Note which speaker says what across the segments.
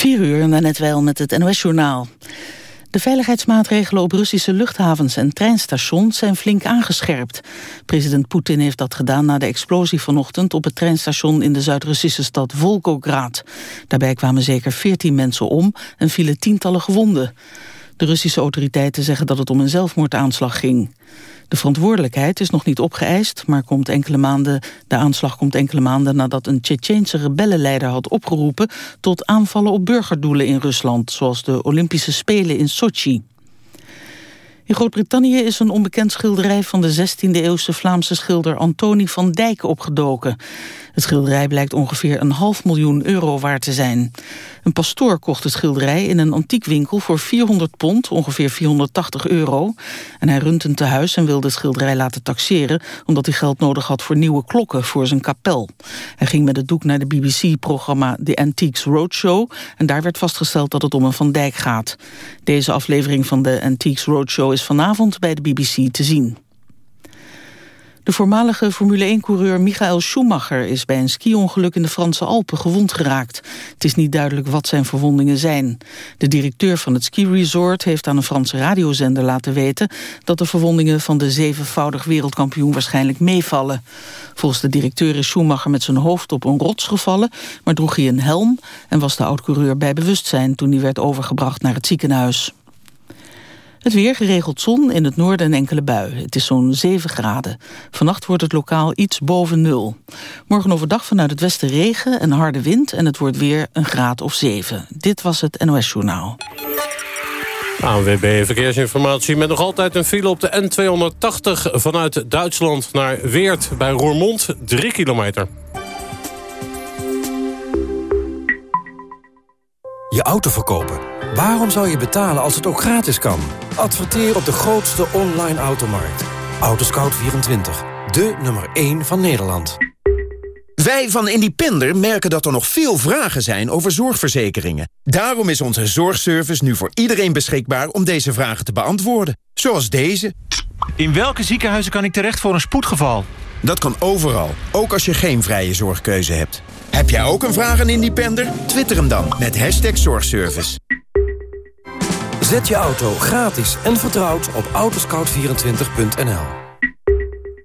Speaker 1: 4 uur, net wel met het NOS-journaal. De veiligheidsmaatregelen op Russische luchthavens en treinstations zijn flink aangescherpt. President Poetin heeft dat gedaan na de explosie vanochtend op het treinstation in de Zuid-Russische stad Volgograd. Daarbij kwamen zeker 14 mensen om en vielen tientallen gewonden. De Russische autoriteiten zeggen dat het om een zelfmoordaanslag ging. De verantwoordelijkheid is nog niet opgeëist, maar komt enkele maanden, de aanslag komt enkele maanden nadat een Tsjetsjeense rebellenleider had opgeroepen tot aanvallen op burgerdoelen in Rusland, zoals de Olympische Spelen in Sochi. In Groot-Brittannië is een onbekend schilderij van de 16e-eeuwse Vlaamse schilder Antonie van Dijk opgedoken. Het schilderij blijkt ongeveer een half miljoen euro waard te zijn. Een pastoor kocht het schilderij in een antiekwinkel voor 400 pond, ongeveer 480 euro. En hij runt een tehuis en wilde het schilderij laten taxeren... omdat hij geld nodig had voor nieuwe klokken voor zijn kapel. Hij ging met het doek naar de BBC-programma The Antiques Roadshow... en daar werd vastgesteld dat het om een Van Dijk gaat. Deze aflevering van de Antiques Roadshow is vanavond bij de BBC te zien. De voormalige Formule 1-coureur Michael Schumacher is bij een ski-ongeluk in de Franse Alpen gewond geraakt. Het is niet duidelijk wat zijn verwondingen zijn. De directeur van het ski-resort heeft aan een Franse radiozender laten weten dat de verwondingen van de zevenvoudig wereldkampioen waarschijnlijk meevallen. Volgens de directeur is Schumacher met zijn hoofd op een rots gevallen, maar droeg hij een helm en was de oud-coureur bij bewustzijn toen hij werd overgebracht naar het ziekenhuis. Het weer geregeld zon, in het noorden en enkele bui. Het is zo'n 7 graden. Vannacht wordt het lokaal iets boven nul. Morgen overdag vanuit het westen regen en harde wind... en het wordt weer een graad of 7. Dit was het NOS Journaal.
Speaker 2: ANWB Verkeersinformatie met nog altijd een file op de N280... vanuit Duitsland naar Weert bij Roermond, 3 kilometer.
Speaker 3: Je auto verkopen Waarom zou je betalen als het ook gratis kan? Adverteer op de grootste online automarkt. Autoscout24, de nummer 1 van Nederland.
Speaker 4: Wij van Independer merken dat er nog veel vragen zijn over zorgverzekeringen. Daarom is onze zorgservice nu voor iedereen beschikbaar om deze vragen te beantwoorden. Zoals deze.
Speaker 5: In welke ziekenhuizen kan ik terecht voor een spoedgeval?
Speaker 4: Dat kan overal, ook als je geen vrije zorgkeuze hebt. Heb jij ook een vraag aan Independer? Twitter hem dan met hashtag zorgservice.
Speaker 3: Zet je auto gratis en vertrouwd op autoscout24.nl.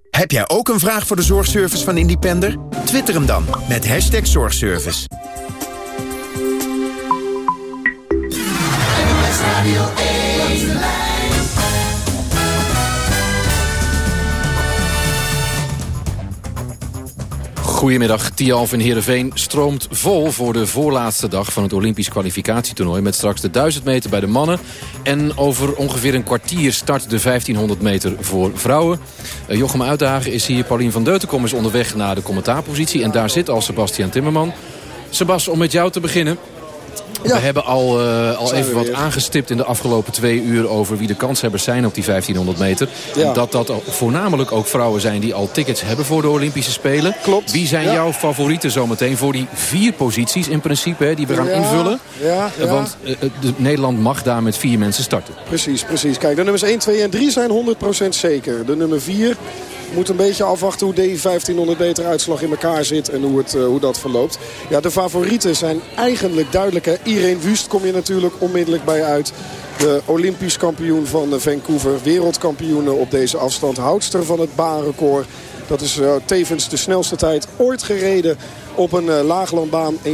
Speaker 4: Heb jij ook een vraag voor de zorgservice van Independer? Twitter hem dan met hashtag zorgservice.
Speaker 6: Goedemiddag, Tialf in Heerenveen stroomt vol voor de voorlaatste dag van het Olympisch kwalificatietoernooi... met straks de 1000 meter bij de mannen. En over ongeveer een kwartier start de 1500 meter voor vrouwen. Uh, Jochem Uitdagen is hier, Paulien van Deutenkom is onderweg naar de commentaarpositie... en daar zit al Sebastian Timmerman. Sebas, om met jou te beginnen. We hebben al, uh, al even wat aangestipt in de afgelopen twee uur... over wie de kanshebbers zijn op die 1500 meter. En dat dat voornamelijk ook vrouwen zijn die al tickets hebben voor de Olympische Spelen.
Speaker 7: Klopt.
Speaker 6: Wie zijn jouw favorieten zometeen voor die vier posities in principe... Hè, die we gaan invullen?
Speaker 7: Ja,
Speaker 6: uh, Want uh, de, Nederland mag daar met vier mensen starten.
Speaker 7: Precies, precies. Kijk, de nummers 1, 2 en 3 zijn 100% zeker. De nummer 4 moet een beetje afwachten hoe die 1500 meter uitslag in elkaar zit en hoe, het, uh, hoe dat verloopt. Ja, de favorieten zijn eigenlijk duidelijk. Hè. Irene Wust kom je natuurlijk onmiddellijk bij uit. De Olympisch kampioen van Vancouver. Wereldkampioen op deze afstand. Houdster van het baanrecord. Dat is uh, tevens de snelste tijd ooit gereden op een uh, laaglandbaan 1.54.05.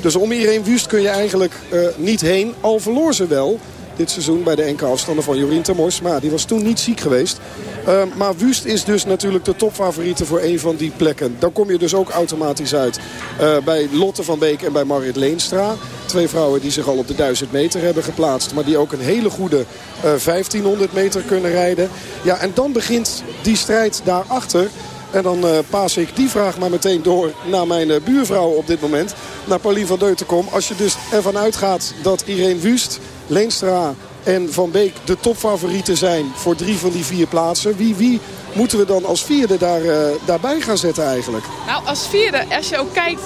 Speaker 7: Dus om Irene Wust kun je eigenlijk niet heen. Al verloor ze wel dit seizoen bij de enkele afstanden van Jorien Termors. Maar die was toen niet ziek geweest. Uh, maar Wust is dus natuurlijk de topfavoriete voor een van die plekken. Dan kom je dus ook automatisch uit uh, bij Lotte van Beek en bij Marit Leenstra. Twee vrouwen die zich al op de 1000 meter hebben geplaatst. Maar die ook een hele goede uh, 1500 meter kunnen rijden. Ja, en dan begint die strijd daarachter. En dan uh, paas ik die vraag maar meteen door naar mijn buurvrouw op dit moment. Naar Pauline van Deutenkom. Als je dus ervan uitgaat dat Irene Wust, Leenstra en Van Beek de topfavorieten zijn voor drie van die vier plaatsen. Wie, wie moeten we dan als vierde daar, uh, daarbij gaan zetten eigenlijk?
Speaker 8: Nou, als vierde, als je ook kijkt,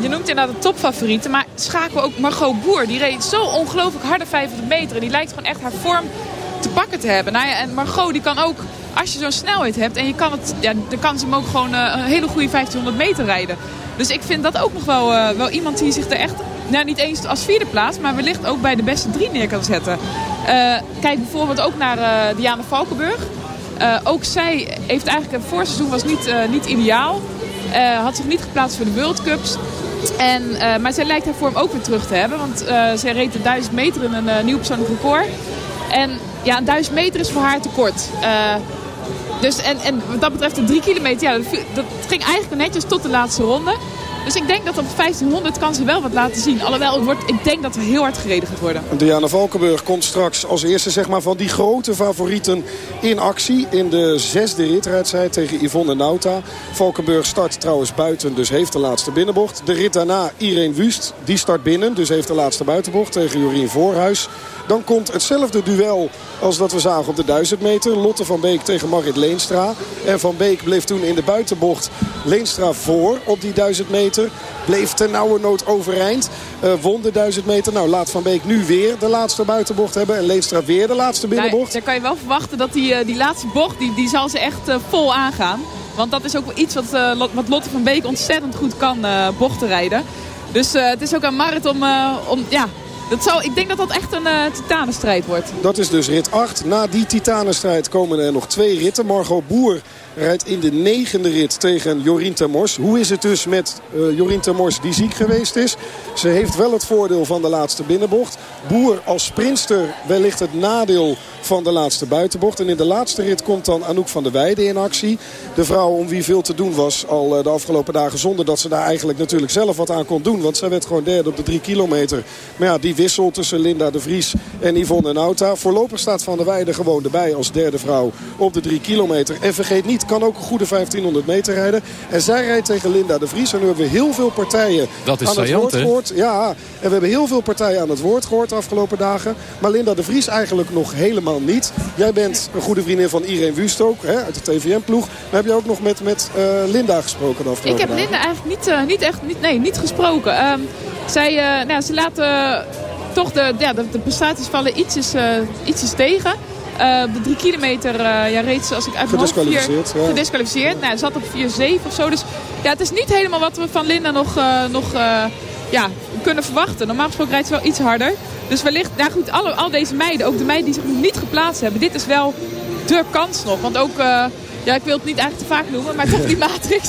Speaker 8: je noemt inderdaad de topfavorieten. Maar schakelen ook Margot Boer. Die reed zo ongelooflijk harde 500 meter. En die lijkt gewoon echt haar vorm te pakken te hebben. Nou ja, en Margot die kan ook, als je zo'n snelheid hebt en je kan het, ja, dan kan ze hem ook gewoon uh, een hele goede 1500 meter rijden. Dus ik vind dat ook nog wel, uh, wel iemand die zich er echt, nou niet eens als vierde plaats, maar wellicht ook bij de beste drie neer kan zetten. Uh, kijk bijvoorbeeld ook naar uh, Diana Valkenburg. ook zij heeft eigenlijk, het voorseizoen was niet, niet ideaal. had zich niet geplaatst voor de World Cups. En, maar zij lijkt haar vorm ook weer terug te hebben. Want zij reed de 1000 meter in een nieuw persoonlijk record. En ja, een 1000 meter is voor haar te kort. Dus en, en wat dat betreft de drie kilometer, ja, dat ging eigenlijk netjes tot de laatste ronde. Dus ik denk dat op 1500 kan ze wel wat laten zien. Alhoewel, wordt, ik denk dat er heel hard gereden gaat worden.
Speaker 7: Diana Valkenburg komt straks als eerste zeg maar, van die grote favorieten in actie. In de zesde rit tegen Yvonne Nauta. Valkenburg start trouwens buiten, dus heeft de laatste binnenbocht. De rit daarna Irene Wust, die start binnen, dus heeft de laatste buitenbocht tegen Jorien Voorhuis. Dan komt hetzelfde duel als dat we zagen op de 1000 meter. Lotte van Beek tegen Marit Leenstra. En Van Beek bleef toen in de buitenbocht Leenstra voor op die 1000 meter. Bleef ten nauwe nood overeind. Uh, won de 1000 meter. Nou, laat Van Beek nu weer de laatste buitenbocht hebben. En Leenstra weer de laatste binnenbocht.
Speaker 8: Nou, daar kan je wel verwachten dat die, uh, die laatste bocht, die, die zal ze echt uh, vol aangaan. Want dat is ook wel iets wat, wat Lotte van Beek ontzettend goed kan, bochten rijden. Dus het is ook aan Marit om, om ja, dat zou, ik denk dat dat echt een uh, titanenstrijd wordt.
Speaker 7: Dat is dus rit 8. Na die titanenstrijd komen er nog twee ritten. Margot Boer rijdt in de negende rit tegen Jorien Termors. Hoe is het dus met uh, Jorien Termors die ziek geweest is? Ze heeft wel het voordeel van de laatste binnenbocht. Boer als sprinster wellicht het nadeel van de laatste buitenbocht. En in de laatste rit komt dan Anouk van der Weijden in actie. De vrouw om wie veel te doen was al eh, de afgelopen dagen. Zonder dat ze daar eigenlijk natuurlijk zelf wat aan kon doen. Want zij werd gewoon derde op de drie kilometer. Maar ja, die wissel tussen Linda de Vries en Yvonne Nauta. Voorlopig staat Van der Weijden gewoon erbij als derde vrouw op de drie kilometer. En vergeet niet, kan ook een goede 1500 meter rijden. En zij rijdt tegen Linda de Vries. En nu hebben we heel veel partijen
Speaker 6: dat is
Speaker 7: aan
Speaker 6: het
Speaker 7: woord gehoord. Ja, en we hebben heel veel partijen aan het woord gehoord de afgelopen dagen. Maar Linda de Vries eigenlijk nog helemaal niet. Jij bent een goede vriendin van Irene Wust ook, hè, uit de TVM-ploeg. Maar heb je ook nog met, met uh, Linda gesproken de
Speaker 8: Ik heb
Speaker 7: dagen?
Speaker 8: Linda eigenlijk niet, uh, niet echt niet, nee, niet gesproken. Um, zij, uh, nou, ze laten toch de, ja, de, de, prestaties vallen ietsjes, ietsjes tegen. Op de drie kilometer ja, reed ze, als ik uit
Speaker 7: Gedisqualificeerd.
Speaker 8: Vier, ja. Gedisqualificeerd. Nou, zat op 4-7 of zo. Dus ja, het is niet helemaal wat we van Linda nog, nog ja, kunnen verwachten. Normaal gesproken rijdt ze wel iets harder. Dus wellicht, nou goed, alle, al deze meiden, ook de meiden die zich niet geplaatst hebben. Dit is wel de kans nog. Want ook, ja, ik wil het niet eigenlijk te vaak noemen, maar toch die matrix.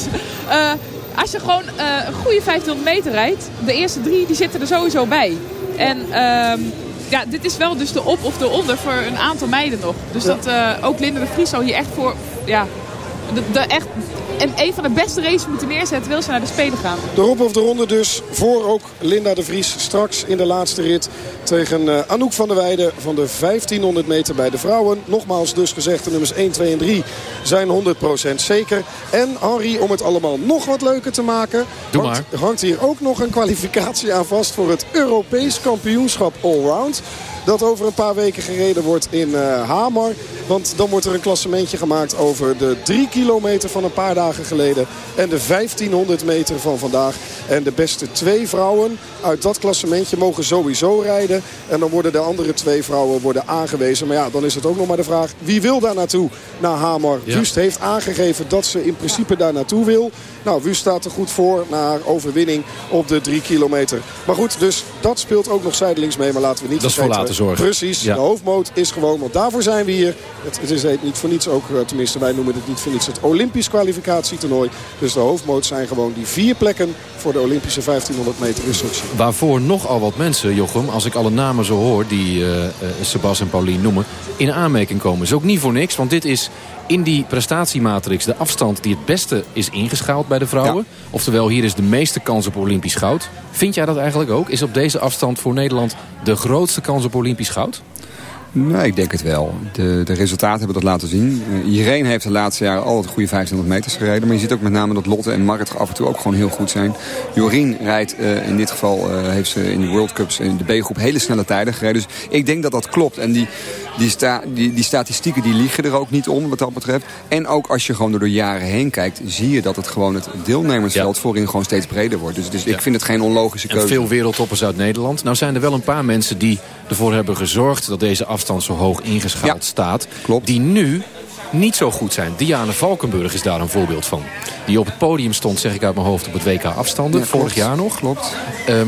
Speaker 8: Als je gewoon een goede 1500 meter rijdt, de eerste drie die zitten er sowieso bij. En uh, ja, dit is wel dus de op of de onder voor een aantal meiden nog. Dus dat ook Linda de Vries zal hier echt voor, ja, de, de echt en een van de beste races moeten neerzetten wil ze naar de Spelen gaan.
Speaker 7: De roep of de ronde dus voor ook Linda de Vries straks in de laatste rit tegen uh, Anouk van der Weijden van de 1500 meter bij de vrouwen. Nogmaals dus gezegd de nummers 1, 2 en 3 zijn 100% zeker. En Henri om het allemaal nog wat leuker te maken
Speaker 6: Doe hangt,
Speaker 7: maar. hangt hier ook nog een kwalificatie aan vast voor het Europees kampioenschap Allround. Dat over een paar weken gereden wordt in uh, Hamar. Want dan wordt er een klassementje gemaakt over de 3 kilometer van een paar dagen geleden. En de 1500 meter van vandaag. En de beste twee vrouwen uit dat klassementje mogen sowieso rijden. En dan worden de andere twee vrouwen worden aangewezen. Maar ja, dan is het ook nog maar de vraag. Wie wil daar naartoe? Naar Hamar. Ja. Wust heeft aangegeven dat ze in principe daar naartoe wil. Nou, Wust staat er goed voor naar overwinning op de 3 kilometer. Maar goed, dus dat speelt ook nog zijdelings mee. Maar laten we niet
Speaker 6: dat
Speaker 7: vergeten.
Speaker 6: Zorgen.
Speaker 7: Precies, ja. de hoofdmoot is gewoon, want daarvoor zijn we hier. Het, het is niet voor niets ook, tenminste wij noemen het niet voor niets het Olympisch kwalificatietoernooi. Dus de hoofdmoot zijn gewoon die vier plekken voor de Olympische 1500 meter in Sochi.
Speaker 6: Waarvoor nogal wat mensen, Jochem, als ik alle namen zo hoor... die uh, uh, Sebas en Paulien noemen, in aanmerking komen. Is ook niet voor niks, want dit is in die prestatiematrix de afstand die het beste is ingeschaald bij de vrouwen. Ja. Oftewel, hier is de meeste kans op Olympisch goud. Vind jij dat eigenlijk ook? Is op deze afstand voor Nederland de grootste kans op Olympisch goud?
Speaker 9: Nee, ik denk het wel. De, de resultaten hebben dat laten zien. Uh, iedereen heeft de laatste jaren altijd goede 1500 meters gereden. Maar je ziet ook met name dat Lotte en Marit af en toe ook gewoon heel goed zijn. Jorien rijdt uh, in dit geval, uh, heeft ze in de World Cups in de B-groep hele snelle tijden gereden. Dus ik denk dat dat klopt. En die, die, sta, die, die statistieken die liegen er ook niet om wat dat betreft. En ook als je gewoon door de jaren heen kijkt, zie je dat het gewoon het deelnemersveld ja. voorin gewoon steeds breder wordt. Dus, dus ja. ik vind het geen onlogische keuze.
Speaker 6: En veel wereldtoppers uit Nederland. Nou zijn er wel een paar mensen die ervoor hebben gezorgd dat deze afstand zo hoog ingeschaald ja, staat.
Speaker 9: Klopt.
Speaker 6: Die nu
Speaker 10: niet zo goed zijn. Diane Valkenburg is daar een voorbeeld van. Die op het podium stond, zeg ik uit mijn hoofd, op het WK afstanden. vorig jaar nog.
Speaker 9: Klopt.
Speaker 10: Ehm,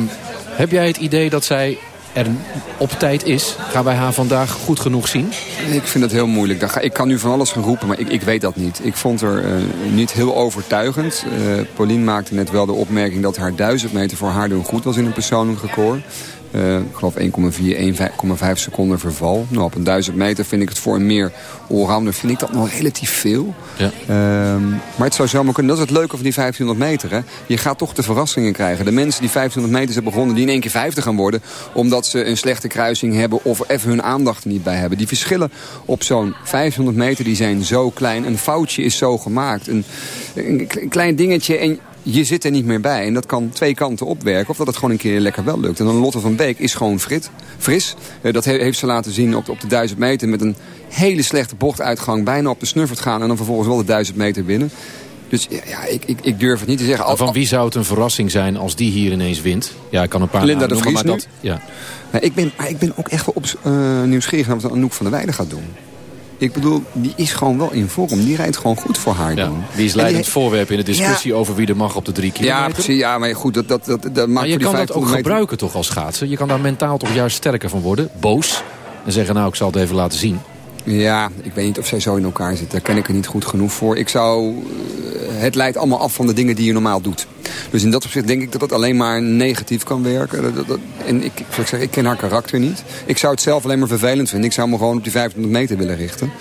Speaker 10: heb jij het idee dat zij er op tijd is? Gaan wij haar vandaag goed genoeg zien?
Speaker 9: Ik vind het heel moeilijk. Ik kan nu van alles gaan roepen, maar ik, ik weet dat niet. Ik vond haar uh, niet heel overtuigend. Uh, Pauline maakte net wel de opmerking dat haar 1000 meter voor haar doen goed was in een persoonlijk record. Uh, ik geloof 1,4, 1,5 seconden verval. Nou, op een 1000 meter vind ik het voor een meer allrounder vind ik dat nog relatief veel. Ja. Um, maar het zou zomaar kunnen. Dat is het leuke van die 1500 meter. Hè. Je gaat toch de verrassingen krijgen. De mensen die 1500 meters hebben begonnen, die in één keer 50 gaan worden. Omdat ze een slechte kruising hebben of even hun aandacht er niet bij hebben. Die verschillen op zo'n 500 meter die zijn zo klein. Een foutje is zo gemaakt. Een, een klein dingetje en je zit er niet meer bij. En dat kan twee kanten opwerken. Of dat het gewoon een keer lekker wel lukt. En dan Lotte van Beek is gewoon frit, fris. Uh, dat heeft ze laten zien op, op de 1000 meter. Met een hele slechte bochtuitgang. Bijna op de snuffert gaan. En dan vervolgens wel de 1000 meter binnen. Dus ja, ik, ik, ik durf het niet te zeggen.
Speaker 10: Al, van wie zou het een verrassing zijn als die hier ineens wint? Ja, ik kan een paar
Speaker 9: Linda de Vries
Speaker 10: maar dat, ja.
Speaker 9: Nou, ik, ben, maar ik ben ook echt wel op, uh, nieuwsgierig naar wat Anouk van der Weijden gaat doen. Ik bedoel, die is gewoon wel in vorm. Die rijdt gewoon goed voor haar. Ja,
Speaker 10: die is leidend voorwerp in de discussie over wie er mag op de drie kilometer.
Speaker 9: Ja, precies. Ja, maar goed, dat, dat, dat, dat maakt
Speaker 10: je kan dat ook gebruiken toch als schaatsen? Je kan daar mentaal toch juist sterker van worden. Boos. En zeggen, nou, ik zal het even laten zien.
Speaker 9: Ja, ik weet niet of zij zo in elkaar zit. Daar ken ik er niet goed genoeg voor. Ik zou... Eh, het leidt allemaal af van de dingen die je normaal doet. Dus in dat opzicht denk ik dat het alleen maar negatief kan werken. Dat, dat, en ik, ik, zeg, ik ken haar karakter niet. Ik zou het zelf alleen maar vervelend vinden. Ik zou me gewoon op die 500 meter willen richten.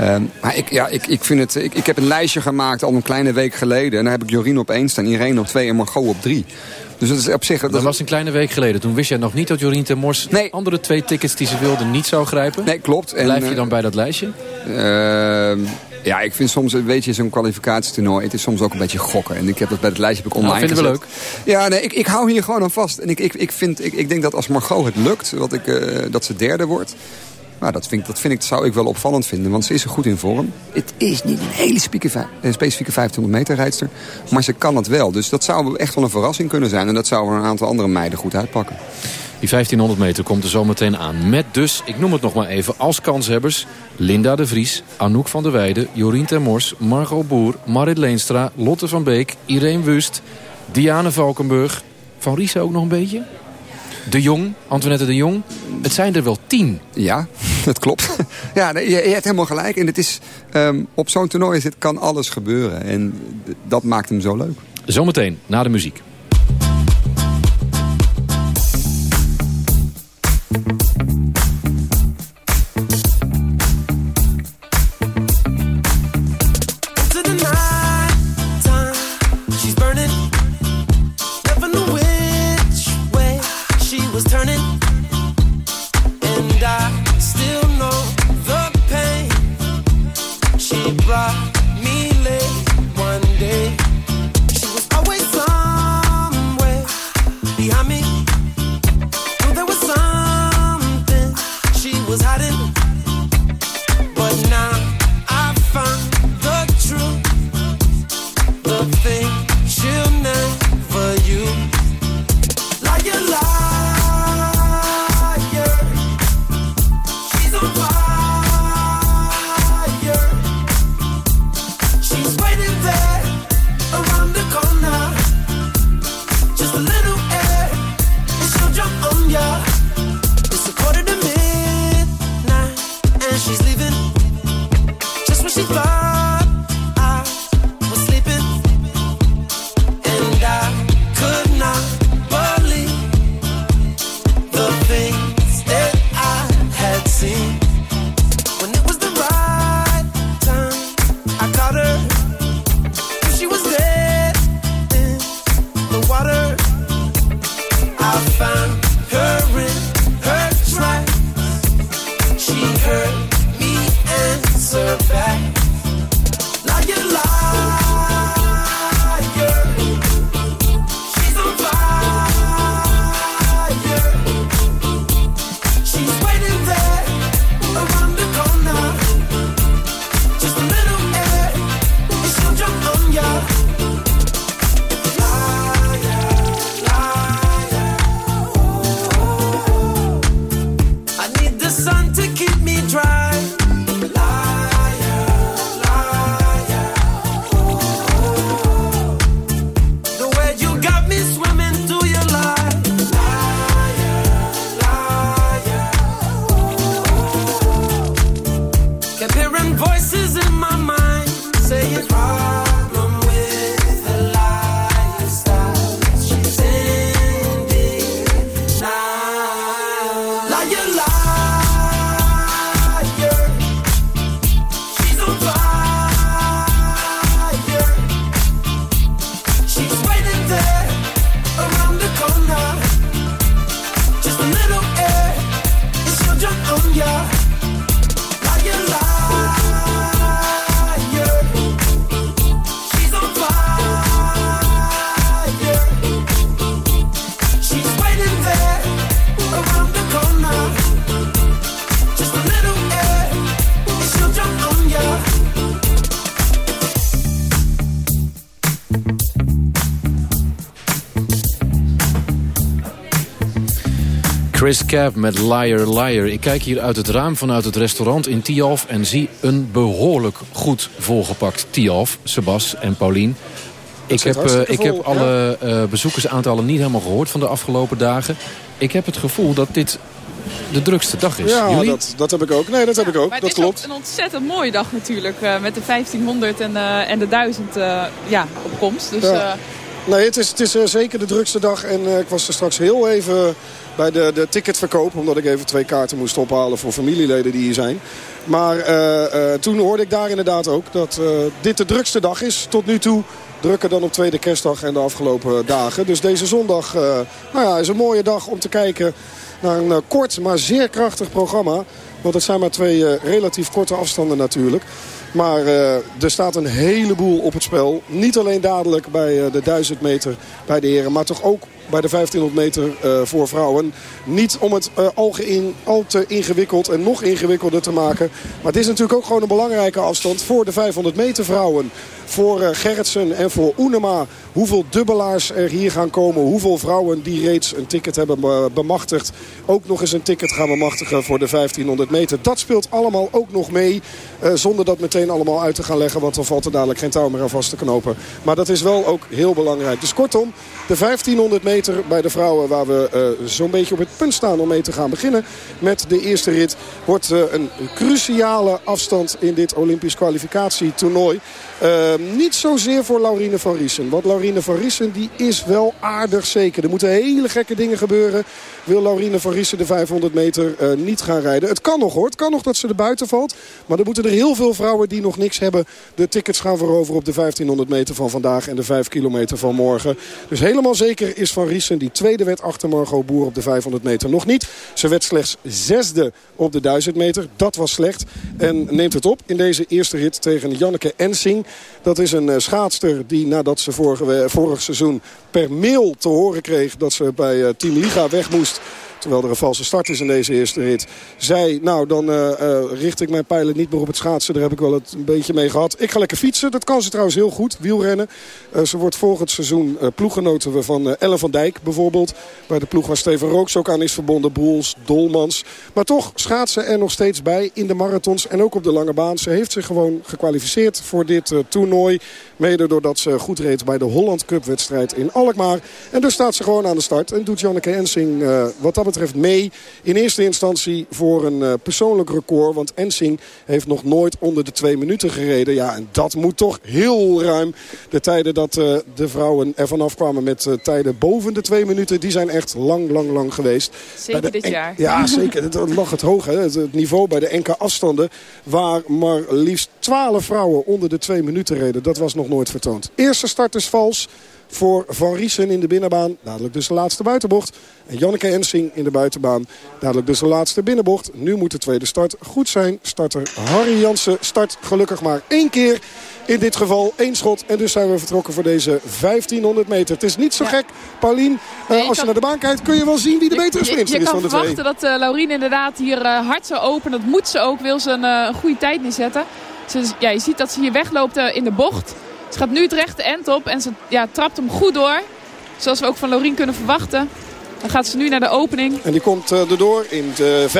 Speaker 9: Uh, maar ik, ja, ik, ik, vind het, ik, ik heb een lijstje gemaakt al een kleine week geleden. En daar heb ik Jorien op 1 staan, Irene op 2 en Margot op 3. Dus dat is op zich...
Speaker 10: Dat, was een kleine week geleden. Toen wist jij nog niet dat Jorien ten Mors nee. andere twee tickets die ze wilde niet zou grijpen?
Speaker 9: Nee, klopt.
Speaker 10: En, Blijf je dan bij dat lijstje?
Speaker 9: Uh, ja, ik vind soms, weet je, zo'n kwalificatietoernooi... het is soms ook een beetje gokken. En ik heb dat bij het lijstje heb ik online
Speaker 10: nou, vinden we
Speaker 9: leuk. Ja, nee, ik, ik hou hier gewoon aan vast. En ik, ik, ik, vind, ik, ik denk dat als Margot het lukt, wat ik, uh, dat ze derde wordt... Nou, dat, vind dat vind ik, zou ik wel opvallend vinden, want ze is er goed in vorm. Het is niet een hele specifieke, specifieke 1500 meter rijdster, maar ze kan het wel. Dus dat zou echt wel een verrassing kunnen zijn. En dat zou er een aantal andere meiden goed uitpakken.
Speaker 10: Die 1500 meter komt er zometeen aan. Met dus, ik noem het nog maar even, als kanshebbers... Linda de Vries, Anouk van der Weijden, Jorien Termors... Margot Boer, Marit Leenstra, Lotte van Beek, Irene Wust... Diane Valkenburg. Van Riesen ook nog een beetje? De Jong, Antoinette de Jong. Het zijn er wel tien.
Speaker 9: Ja, dat klopt. Ja, je, je hebt helemaal gelijk. En het is, um, op zo'n toernooi is het, kan alles gebeuren. En dat maakt hem zo leuk.
Speaker 10: Zometeen, na de muziek.
Speaker 6: Chris Cab met Liar Liar. Ik kijk hier uit het raam vanuit het restaurant in Tialf... en zie een behoorlijk goed volgepakt Tialf, Sebas en Paulien. Ik heb, uh, ik heb alle uh, bezoekersaantallen niet helemaal gehoord van de afgelopen dagen. Ik heb het gevoel dat dit de drukste dag is.
Speaker 7: Ja, dat, dat heb ik ook. Nee, dat heb ik ook.
Speaker 8: Maar
Speaker 7: dat
Speaker 8: het
Speaker 7: klopt.
Speaker 8: is een ontzettend mooie dag natuurlijk. Uh, met de 1500 en, en de 1000 ja, op komst. Dus, ja.
Speaker 7: Nee, het is, het is zeker de drukste dag. En ik was er straks heel even bij de, de ticketverkoop. Omdat ik even twee kaarten moest ophalen voor familieleden die hier zijn. Maar uh, toen hoorde ik daar inderdaad ook dat dit de drukste dag is tot nu toe. Drukker dan op tweede kerstdag en de afgelopen dagen. Dus deze zondag nou ja, is een mooie dag om te kijken naar een kort maar zeer krachtig programma. Want het zijn maar twee relatief korte afstanden natuurlijk. Maar uh, er staat een heleboel op het spel. Niet alleen dadelijk bij uh, de 1000 meter bij de heren. Maar toch ook bij de 1500 meter uh, voor vrouwen. Niet om het al, in, al, te ingewikkeld en nog ingewikkelder te maken. Maar het is natuurlijk ook gewoon een belangrijke afstand voor de 500 meter vrouwen. Voor Gerritsen en voor Oenema. Hoeveel dubbelaars er hier gaan komen. Hoeveel vrouwen die reeds een ticket hebben bemachtigd. Ook nog eens een ticket gaan bemachtigen voor de 1500 meter. Dat speelt allemaal ook nog mee. zonder dat meteen allemaal uit te gaan leggen. Want dan valt er dadelijk geen touw meer aan vast te knopen. Maar dat is wel ook heel belangrijk. Dus kortom, de 1500 meter bij de vrouwen... waar we uh, zo'n beetje op het punt staan om mee te gaan beginnen... met de eerste rit wordt uh, een cruciale afstand in dit Olympisch kwalificatietoernooi. Uh, niet zozeer voor Laurine van Riesen. Want Laurine van Riesen die is wel aardig zeker. Er moeten hele gekke dingen gebeuren. Wil Laurine van Riesen de 500 meter uh, niet gaan rijden. Het kan nog hoor. Het kan nog dat ze er buiten valt. Maar er moeten er heel veel vrouwen die nog niks hebben... de tickets gaan veroveren op de 1500 meter van vandaag... en de 5 kilometer van morgen. Dus helemaal zeker is van Riesen die tweede werd achter Margot Boer op de 500 meter nog niet. Ze werd slechts zesde op de 1000 meter. Dat was slecht. En neemt het op in deze eerste rit tegen Janneke Ensing. Dat is een schaatster die nadat ze vorige, vorig seizoen per mail te horen kreeg... dat ze bij Team Liga weg moest terwijl er een valse start is in deze eerste rit. Zij, nou dan uh, uh, richt ik mijn pijlen niet meer op het schaatsen. Daar heb ik wel het een beetje mee gehad. Ik ga lekker fietsen. Dat kan ze trouwens heel goed. Wielrennen. Uh, ze wordt volgend seizoen ploeggenoten van Ellen van Dijk bijvoorbeeld. Bij de ploeg waar Steven Rooks ook aan is verbonden. Broels, Dolmans. Maar toch schaatsen er nog steeds bij in de marathons. En ook op de lange baan. Ze heeft zich gewoon gekwalificeerd voor dit toernooi. Mede doordat ze goed reed bij de Holland Cup wedstrijd in Alkmaar. En dus staat ze gewoon aan de start. En doet Janneke Ensing wat dat betreft mee. In eerste instantie voor een uh, persoonlijk record. Want Ensing heeft nog nooit onder de twee minuten gereden. Ja, en dat moet toch heel ruim. De tijden dat uh, de vrouwen er vanaf kwamen met uh, tijden boven de twee minuten... die zijn echt lang, lang, lang geweest.
Speaker 8: Zeker dit jaar.
Speaker 7: Ja, zeker. Het lag het hoog. Hè? Het niveau bij de enkele afstanden... waar maar liefst twaalf vrouwen onder de twee minuten reden. Dat was nog nooit vertoond. Eerste start is vals voor Van Riesen in de binnenbaan. Dadelijk dus de laatste buitenbocht. En Janneke Ensing in de buitenbaan. Dadelijk dus de laatste binnenbocht. Nu moet de tweede start goed zijn. Starter Harry Jansen start gelukkig maar één keer. In dit geval één schot. En dus zijn we vertrokken voor deze 1500 meter. Het is niet zo ja. gek, Paulien. Nee, uh, als je naar de baan kijkt kun je wel zien wie de betere sprinter
Speaker 8: is
Speaker 7: van de twee.
Speaker 8: Je kan verwachten dat uh, Laurien inderdaad hier uh, hard zou openen. Dat moet ze ook. Wil ze een, een goede tijd neerzetten. Ze, ja, je ziet dat ze hier wegloopt in de bocht. Ze gaat nu het rechte end op en ze ja, trapt hem goed door. Zoals we ook van Laurien kunnen verwachten. Dan gaat ze nu naar de opening.
Speaker 7: En die komt uh, erdoor in de 25-42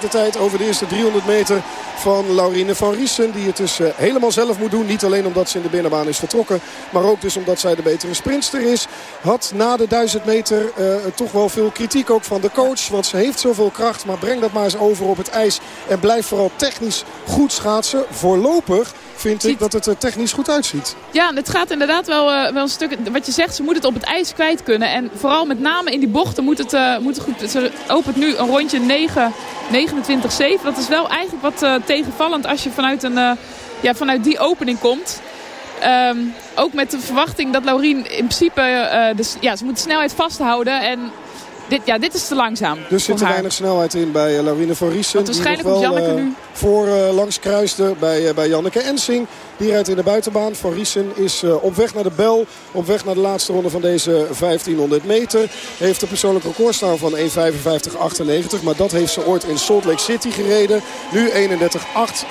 Speaker 7: de tijd over de eerste 300 meter van Laurine van Riesen. Die het dus uh, helemaal zelf moet doen. Niet alleen omdat ze in de binnenbaan is vertrokken. Maar ook dus omdat zij de betere sprintster is. Had na de 1000 meter uh, toch wel veel kritiek ook van de coach. Want ze heeft zoveel kracht. Maar breng dat maar eens over op het ijs. En blijf vooral technisch goed schaatsen. Voorlopig vind ik dat het er technisch goed uitziet.
Speaker 8: Ja, het gaat inderdaad wel, uh, wel een stuk... Wat je zegt, ze moet het op het ijs kwijt kunnen. En vooral met name in die bochten moet het, uh, moet het goed... Ze opent nu een rondje 9, 29-7. Dat is wel eigenlijk wat uh, tegenvallend als je vanuit, een, ja, vanuit die opening komt. Um, ook met de verwachting dat Laurien in principe... de, ja, ze moet de snelheid vasthouden en... Dit, ja, dit is te langzaam.
Speaker 7: Dus zit er
Speaker 8: haar.
Speaker 7: weinig snelheid in bij uh, Laurine van Riesen.
Speaker 8: Want waarschijnlijk wel, Janneke
Speaker 7: uh,
Speaker 8: nu.
Speaker 7: voor uh, langs kruiste bij, bij Janneke Ensing. Die rijdt in de buitenbaan. Van Riesen is op weg naar de bel. Op weg naar de laatste ronde van deze 1500 meter. Heeft een persoonlijk record staan van 1.55.98. Maar dat heeft ze ooit in Salt Lake City gereden. Nu 31.8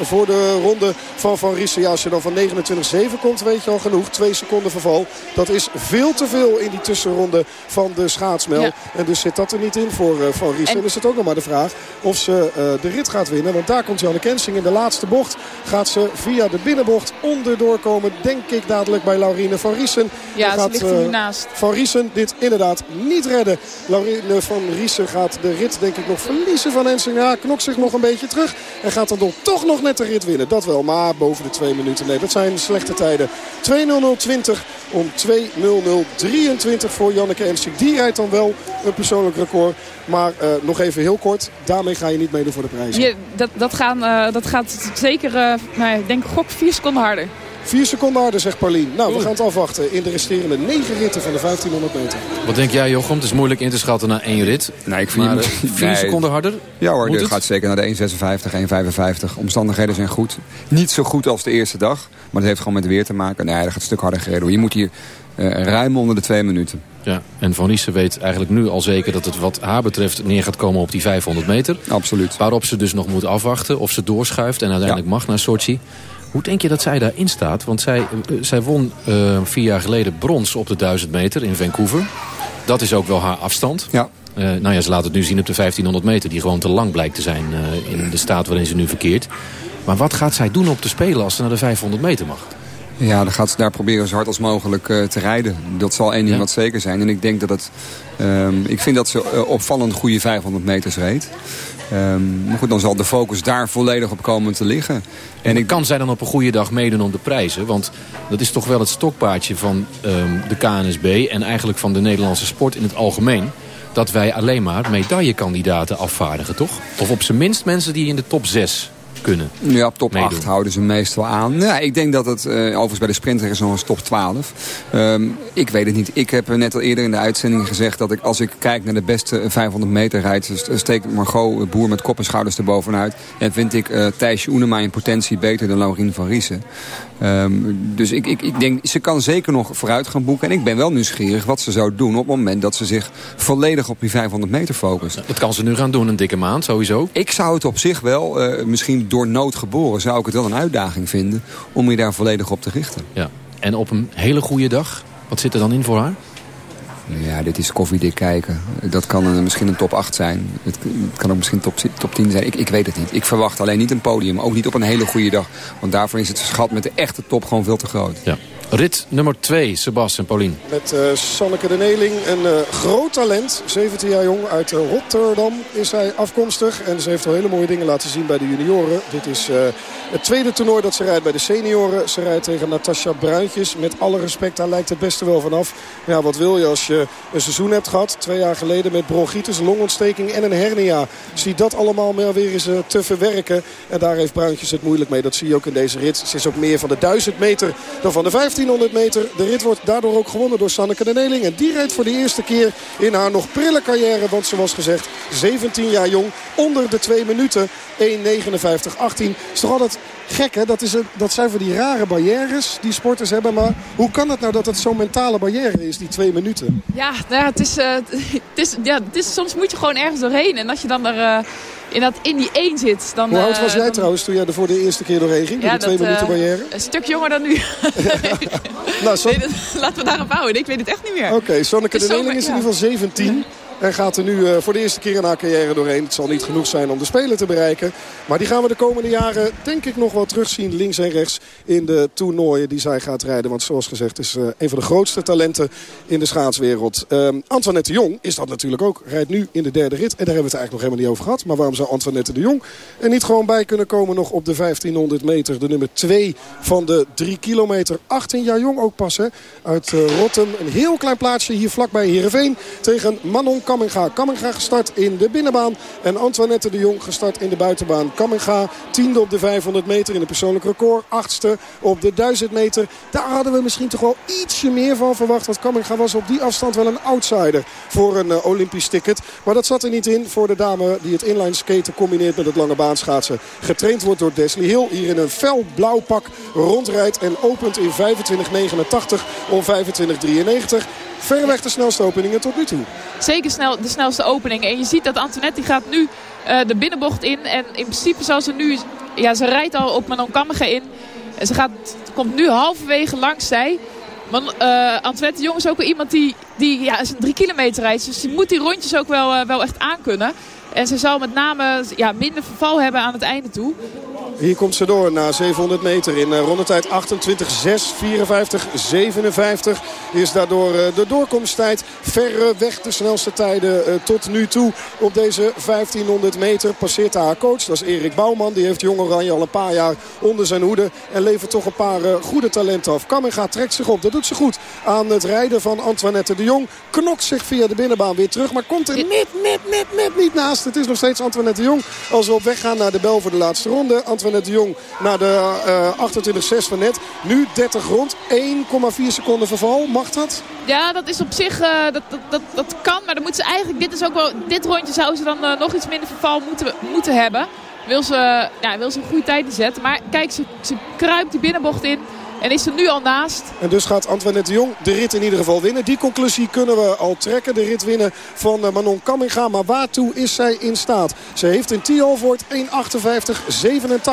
Speaker 7: voor de ronde van Van Riesen. Ja, als je dan van 29.7 komt weet je al genoeg. Twee seconden verval. Dat is veel te veel in die tussenronde van de schaatsmel.
Speaker 8: Ja.
Speaker 7: En dus zit dat er niet in voor uh, Van Ries. En... is het ook nog maar de vraag of ze de rit gaat winnen. Want daar komt Janne Kensing in de laatste bocht. Gaat ze via de binnenbocht onderdoor komen. Denk ik dadelijk bij Laurine Van Riesen.
Speaker 8: Ja, gaat, ligt er nu naast.
Speaker 7: Van Riesen dit inderdaad niet redden. Laurine Van Riesen gaat de rit denk ik nog verliezen van Ensing. Ja, knokt zich nog een beetje terug. En gaat dan toch nog net de rit winnen. Dat wel, maar boven de twee minuten. Nee, dat zijn slechte tijden. 2.00.20 om 2.00.23 voor Janneke Ensing. Die rijdt dan wel een persoonlijk record. Maar uh, nog even heel kort. Daarmee ga je niet meedoen voor de prijs.
Speaker 8: Je, dat, dat, gaan, uh, dat gaat zeker, uh, nou, ik denk gok vier seconden harder.
Speaker 7: Vier seconden harder, zegt Paulien. Nou, we gaan het afwachten in de resterende negen ritten van de 1500 meter.
Speaker 6: Wat denk jij, Jochem? Het is moeilijk in te schatten na één rit.
Speaker 9: Nee, ik vind maar,
Speaker 6: je vier seconden harder?
Speaker 9: Ja hoor, dit gaat zeker naar de 1,56, 1,55. Omstandigheden zijn goed. Niet zo goed als de eerste dag. Maar dat heeft gewoon met weer te maken. Nee, dat gaat een stuk harder gereden. Je moet hier ruim onder de twee minuten.
Speaker 6: Ja, en Van Riesen weet eigenlijk nu al zeker dat het wat haar betreft neer gaat komen op die 500 meter.
Speaker 9: Absoluut.
Speaker 6: Waarop ze dus nog moet afwachten of ze doorschuift en uiteindelijk mag naar Sochi. Hoe denk je dat zij daarin staat? Want zij, eh, zij won uh, vier jaar geleden brons op de 1000 meter in Vancouver. Dat is ook wel haar afstand.
Speaker 9: Ja.
Speaker 6: Uh, nou ja, ze laat het nu zien op de 1500 meter... die gewoon te lang blijkt te zijn uh, in de staat waarin ze nu verkeert. Maar wat gaat zij doen op de Spelen als ze naar de 500 meter mag?
Speaker 9: Ja, dan gaat ze daar proberen zo hard als mogelijk uh, te rijden. Dat zal één ding ja. wat zeker zijn. En ik denk dat het... Um, ik vind dat ze opvallend goede 500 meters reed. Um, maar goed, dan zal de focus daar volledig op komen te liggen.
Speaker 6: En ik kan zij dan op een goede dag meedoen om de prijzen? Want dat is toch wel het stokpaardje van um, de KNSB... en eigenlijk van de Nederlandse sport in het algemeen... dat wij alleen maar medaillekandidaten afvaardigen, toch? Of op zijn minst mensen die in de top 6 kunnen
Speaker 9: Ja, top 8 houden ze meestal aan. Ja, ik denk dat het, uh, overigens bij de sprinter is nog eens top 12. Um, ik weet het niet. Ik heb net al eerder in de uitzending gezegd dat ik als ik kijk naar de beste 500 meter rijd... steek Margot Boer met kop en schouders erbovenuit. En vind ik uh, Thijsje Oenema in potentie beter dan Laurien van Riesen. Um, dus ik, ik, ik denk, ze kan zeker nog vooruit gaan boeken. En ik ben wel nieuwsgierig wat ze zou doen op het moment dat ze zich volledig op die 500 meter focust.
Speaker 6: Dat kan ze nu gaan doen, een dikke maand sowieso.
Speaker 9: Ik zou het op zich wel, uh, misschien door nood geboren, zou ik het wel een uitdaging vinden om je daar volledig op te richten.
Speaker 6: Ja. En op een hele goede dag, wat zit er dan in voor haar?
Speaker 9: Ja, dit is koffiedik kijken. Dat kan een, misschien een top 8 zijn. Het, het, kan ook misschien top, top 10 zijn. Ik, ik weet het niet. Ik verwacht alleen niet een podium. Ook niet op een hele goede dag. Want daarvoor is het schat met de echte top gewoon veel te groot.
Speaker 6: Ja. Rit nummer 2, Sebas en Paulien.
Speaker 7: Met uh, Sanneke de Neling, een uh, groot talent. 17 jaar jong, uit uh, Rotterdam is hij afkomstig. En ze heeft al hele mooie dingen laten zien bij de junioren. Dit is het tweede toernooi dat ze rijdt bij de senioren. Ze rijdt tegen Natasja Bruintjes. Met alle respect, daar lijkt het beste wel vanaf. Ja, wat wil je als je een seizoen hebt gehad? Twee jaar geleden met bronchitis, longontsteking en een hernia. Zie dat allemaal maar weer eens te verwerken. En daar heeft Bruintjes het moeilijk mee. Dat zie je ook in deze rit. Ze is ook meer van de 1000 meter dan van de 1500 meter. De rit wordt daardoor ook gewonnen door Sanneke de Neling. En die rijdt voor de eerste keer in haar nog prille carrière. Want zoals gezegd, 17 jaar jong. Onder de 2 minuten. 1.59.18. Is toch altijd gek hè? Dat, is een, dat zijn voor die rare barrières die sporters hebben. Maar hoe kan het nou dat het zo'n mentale barrière is, die 2 minuten?
Speaker 8: Ja, nou, het, is, uh, het, is, ja het is, soms moet je gewoon ergens doorheen. En als je dan er... Uh in, dat, in die één zit. Dan,
Speaker 7: Hoe oud was jij
Speaker 8: dan...
Speaker 7: trouwens toen jij er voor de eerste keer doorheen ging? Ja, die twee minuten barrière?
Speaker 8: Een stuk jonger dan nu. nou, nee, dat, laten we daarop houden. Ik weet het echt niet meer.
Speaker 7: Oké, okay, Sonneke de Neling is in ieder geval 17. En gaat er nu uh, voor de eerste keer in haar carrière doorheen. Het zal niet genoeg zijn om de Spelen te bereiken. Maar die gaan we de komende jaren denk ik nog wel terugzien. Links en rechts in de toernooien die zij gaat rijden. Want zoals gezegd is uh, een van de grootste talenten in de schaatswereld. Uh, Antoinette de Jong is dat natuurlijk ook. Rijdt nu in de derde rit. En daar hebben we het eigenlijk nog helemaal niet over gehad. Maar waarom zou Antoinette de Jong er niet gewoon bij kunnen komen nog op de 1500 meter. De nummer 2 van de 3 kilometer. 18 jaar jong ook pas hè. Uit uh, Rotten. Een heel klein plaatsje hier vlakbij Heerenveen. Tegen Manon Kamminga. Kamminga gestart in de binnenbaan. En Antoinette de Jong gestart in de buitenbaan. Kamminga tiende op de 500 meter in een persoonlijk record. Achtste op de 1000 meter. Daar hadden we misschien toch wel ietsje meer van verwacht. Want Kamminga was op die afstand wel een outsider voor een uh, Olympisch ticket. Maar dat zat er niet in voor de dame die het inline skaten combineert met het lange baanschaatsen. Getraind wordt door Desley Hill. Hier in een fel blauw pak rondrijdt en opent in 25.89 om 25.93. Verreweg de snelste openingen tot nu toe.
Speaker 8: Zeker snel, de snelste opening. En je ziet dat Antoinette die gaat nu uh, de binnenbocht in. En in principe zal ze nu... Ja, ze rijdt al op Manon Kammige in. En ze gaat, komt nu halverwege langs zij. Man, uh, Antoinette de Jong is ook wel iemand die, die ja, is een drie kilometer rijdt. Dus die moet die rondjes ook wel, wel echt aankunnen. En ze zal met name ja, minder verval hebben aan het einde toe.
Speaker 7: Hier komt ze door na 700 meter in rondetijd 28, 6, 54, 57. Is daardoor de doorkomsttijd verreweg de snelste tijden tot nu toe. Op deze 1500 meter passeert haar coach. Dat is Erik Bouwman. Die heeft Jong Oranje al een paar jaar onder zijn hoede. En levert toch een paar goede talenten af. Kamminga trekt zich op. Dat doet ze goed aan het rijden van Antoinette de Jong. Knokt zich via de binnenbaan weer terug. Maar komt er net, net, net, net niet naast. Het is nog steeds Antoinette de Jong. Als we op weg gaan naar de bel voor de laatste ronde. Antoinette de Jong naar de uh, 28-6 van net. Nu 30 rond. 1,4 seconden verval. Mag dat?
Speaker 8: Ja, dat is op zich, uh, dat, dat, dat, dat, kan. Maar dan moet ze eigenlijk, dit, is ook wel, dit rondje zou ze dan uh, nog iets minder verval moeten, moeten hebben. Wil ze, ja, wil ze een goede tijd zetten. Maar kijk, ze, ze kruipt die binnenbocht in. En is er nu al naast.
Speaker 7: En dus gaat Antoinette de Jong de rit in ieder geval winnen. Die conclusie kunnen we al trekken. De rit winnen van eh, Manon Kamminga. Maar waartoe is zij in staat? Ze heeft in Tialvoort 1.58.87